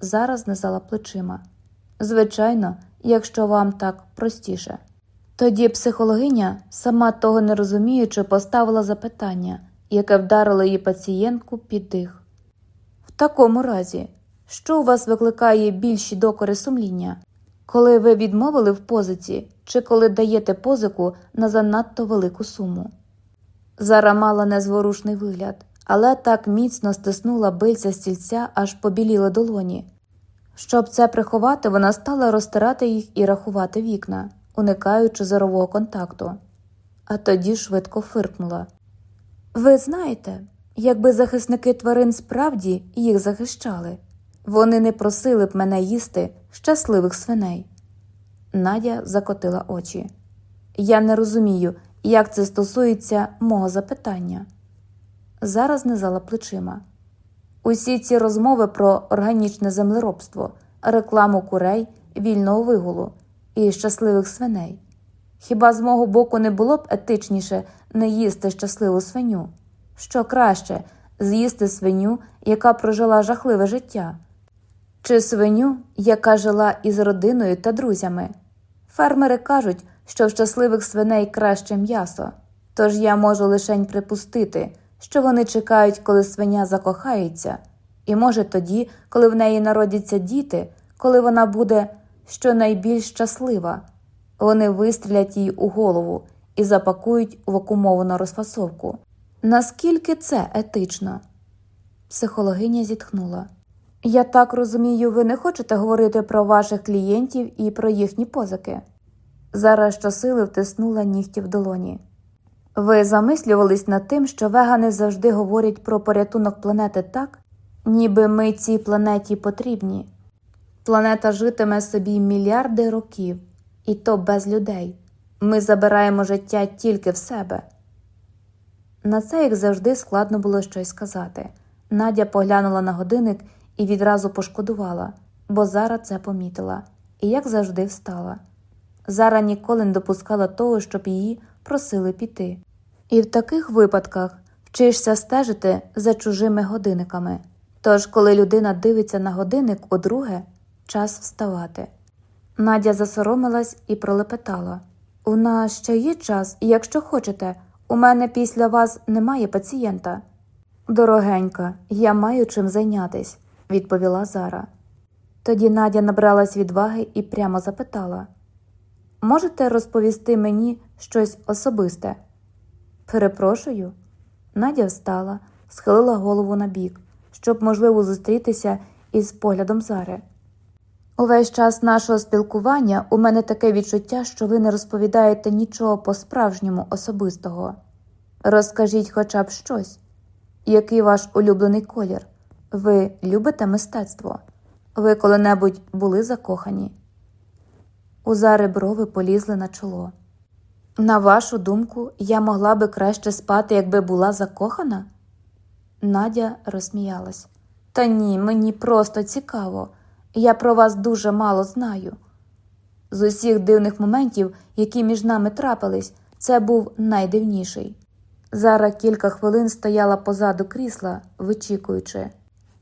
Speaker 1: Зараз знизала плечима. Звичайно, якщо вам так простіше. Тоді психологиня, сама того не розуміючи, поставила запитання, яке вдарило її пацієнтку під дих. В такому разі, що у вас викликає більші докори сумління, коли ви відмовили в позиці чи коли даєте позику на занадто велику суму? Зара мала незворушний вигляд, але так міцно стиснула бильця стільця, аж побіліли долоні. Щоб це приховати, вона стала розтирати їх і рахувати вікна, уникаючи зорового контакту, а тоді швидко фиркнула. Ви знаєте, якби захисники тварин справді їх захищали, вони не просили б мене їсти щасливих свиней. Надя закотила очі. Я не розумію, як це стосується мого запитання. Зараз низала плечима. Усі ці розмови про органічне землеробство, рекламу курей, вільного вигулу і щасливих свиней. Хіба з мого боку не було б етичніше не їсти щасливу свиню? Що краще з'їсти свиню, яка прожила жахливе життя, чи свиню, яка жила із родиною та друзями? Фермери кажуть, що в щасливих свиней краще м'ясо, тож я можу лишень припустити що вони чекають, коли свиня закохається, і, може, тоді, коли в неї народяться діти, коли вона буде щонайбільш щаслива, вони вистрілять їй у голову і запакують в окумовану розфасовку. Наскільки це етично? Психологиня зітхнула. Я так розумію, ви не хочете говорити про ваших клієнтів і про їхні позики. Зараз щосили втиснула нігті в долоні. Ви замислювались над тим, що вегани завжди говорять про порятунок планети так, ніби ми цій планеті потрібні. Планета житиме собі мільярди років, і то без людей. Ми забираємо життя тільки в себе. На це, як завжди, складно було щось сказати. Надя поглянула на годинник і відразу пошкодувала, бо Зара це помітила, і, як завжди, встала. Зара ніколи не допускала того, щоб її просили піти. І в таких випадках вчишся стежити за чужими годинниками. Тож, коли людина дивиться на годинник удруге, час вставати. Надя засоромилась і пролепетала У нас ще є час, і якщо хочете, у мене після вас немає пацієнта. Дорогенька, я маю чим зайнятись, відповіла Зара. Тоді Надя набралась відваги і прямо запитала Можете розповісти мені щось особисте? Перепрошую. Надя встала, схилила голову на бік, щоб, можливо, зустрітися із поглядом Зари. Увесь час нашого спілкування у мене таке відчуття, що ви не розповідаєте нічого по-справжньому особистого. Розкажіть хоча б щось. Який ваш улюблений колір? Ви любите мистецтво? Ви коли-небудь були закохані? У Зари брови полізли на чоло. На вашу думку, я могла би краще спати, якби була закохана? Надя розсміялась. Та ні, мені просто цікаво. Я про вас дуже мало знаю. З усіх дивних моментів, які між нами трапились, це був найдивніший. Зара кілька хвилин стояла позаду крісла, вичікуючи,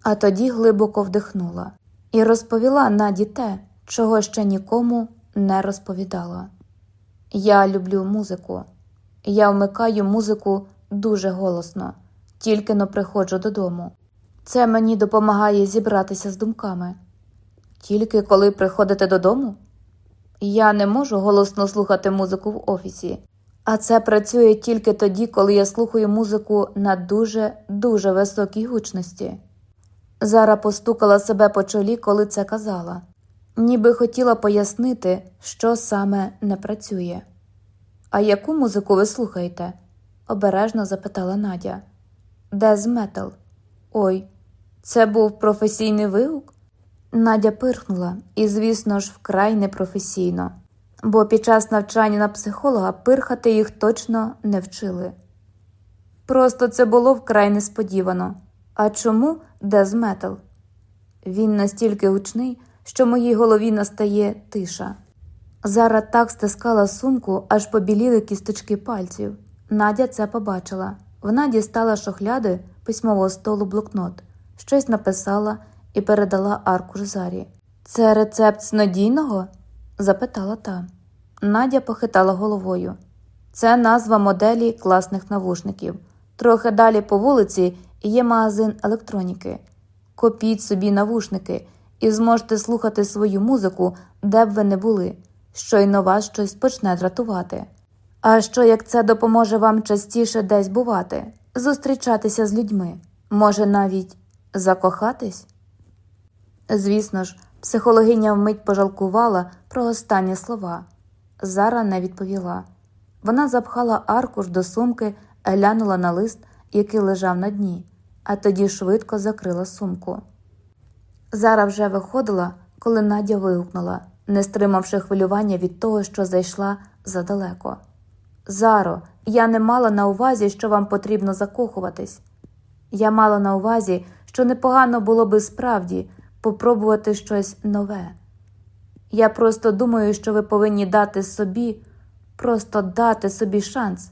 Speaker 1: а тоді глибоко вдихнула і розповіла Наді те, чого ще нікому не розповідала. Я люблю музику. Я вмикаю музику дуже голосно, тільки но приходжу додому. Це мені допомагає зібратися з думками. Тільки коли приходите додому, я не можу голосно слухати музику в офісі, а це працює тільки тоді, коли я слухаю музику на дуже дуже високій гучності. Зара постукала себе по чолі, коли це казала, ніби хотіла пояснити, що саме не працює. А яку музику ви слухаєте? обережно запитала Надя. Дез метал. Ой, це був професійний вигук? Надя пирхнула, і, звісно ж, вкрай непрофесійно, бо під час навчання на психолога пирхати їх точно не вчили. Просто це було вкрай несподівано. А чому дезметал? Він настільки гучний, що в моїй голові настає тиша. Зара так стискала сумку, аж побіліли кісточки пальців. Надя це побачила. Вона дістала шохляди письмового столу блокнот, щось написала і передала аркуш Зарі. Це рецепт снодійного? запитала та. Надя похитала головою. Це назва моделі класних навушників. Трохи далі по вулиці є магазин електроніки. Купіть собі навушники і зможете слухати свою музику, де б ви не були. Щойно вас щось почне дратувати. А що як це допоможе вам частіше десь бувати, зустрічатися з людьми, може навіть закохатись? Звісно ж, психологиня вмить пожалкувала про останні слова. Зара не відповіла. Вона запхала аркуш до сумки, глянула на лист, який лежав на дні, а тоді швидко закрила сумку. Зара вже виходила, коли Надя вигукнула, не стримавши хвилювання від того, що зайшла задалеко. Заро, я не мала на увазі, що вам потрібно закохуватись. Я мала на увазі, що непогано було би справді попробувати щось нове. Я просто думаю, що ви повинні дати собі, просто дати собі шанс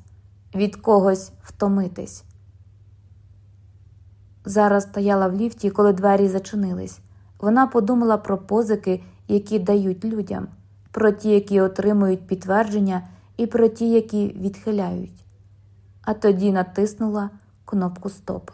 Speaker 1: від когось втомитись. Зараз стояла в ліфті, коли двері зачинились. Вона подумала про позики, які дають людям, про ті, які отримують підтвердження, і про ті, які відхиляють. А тоді натиснула кнопку Стоп.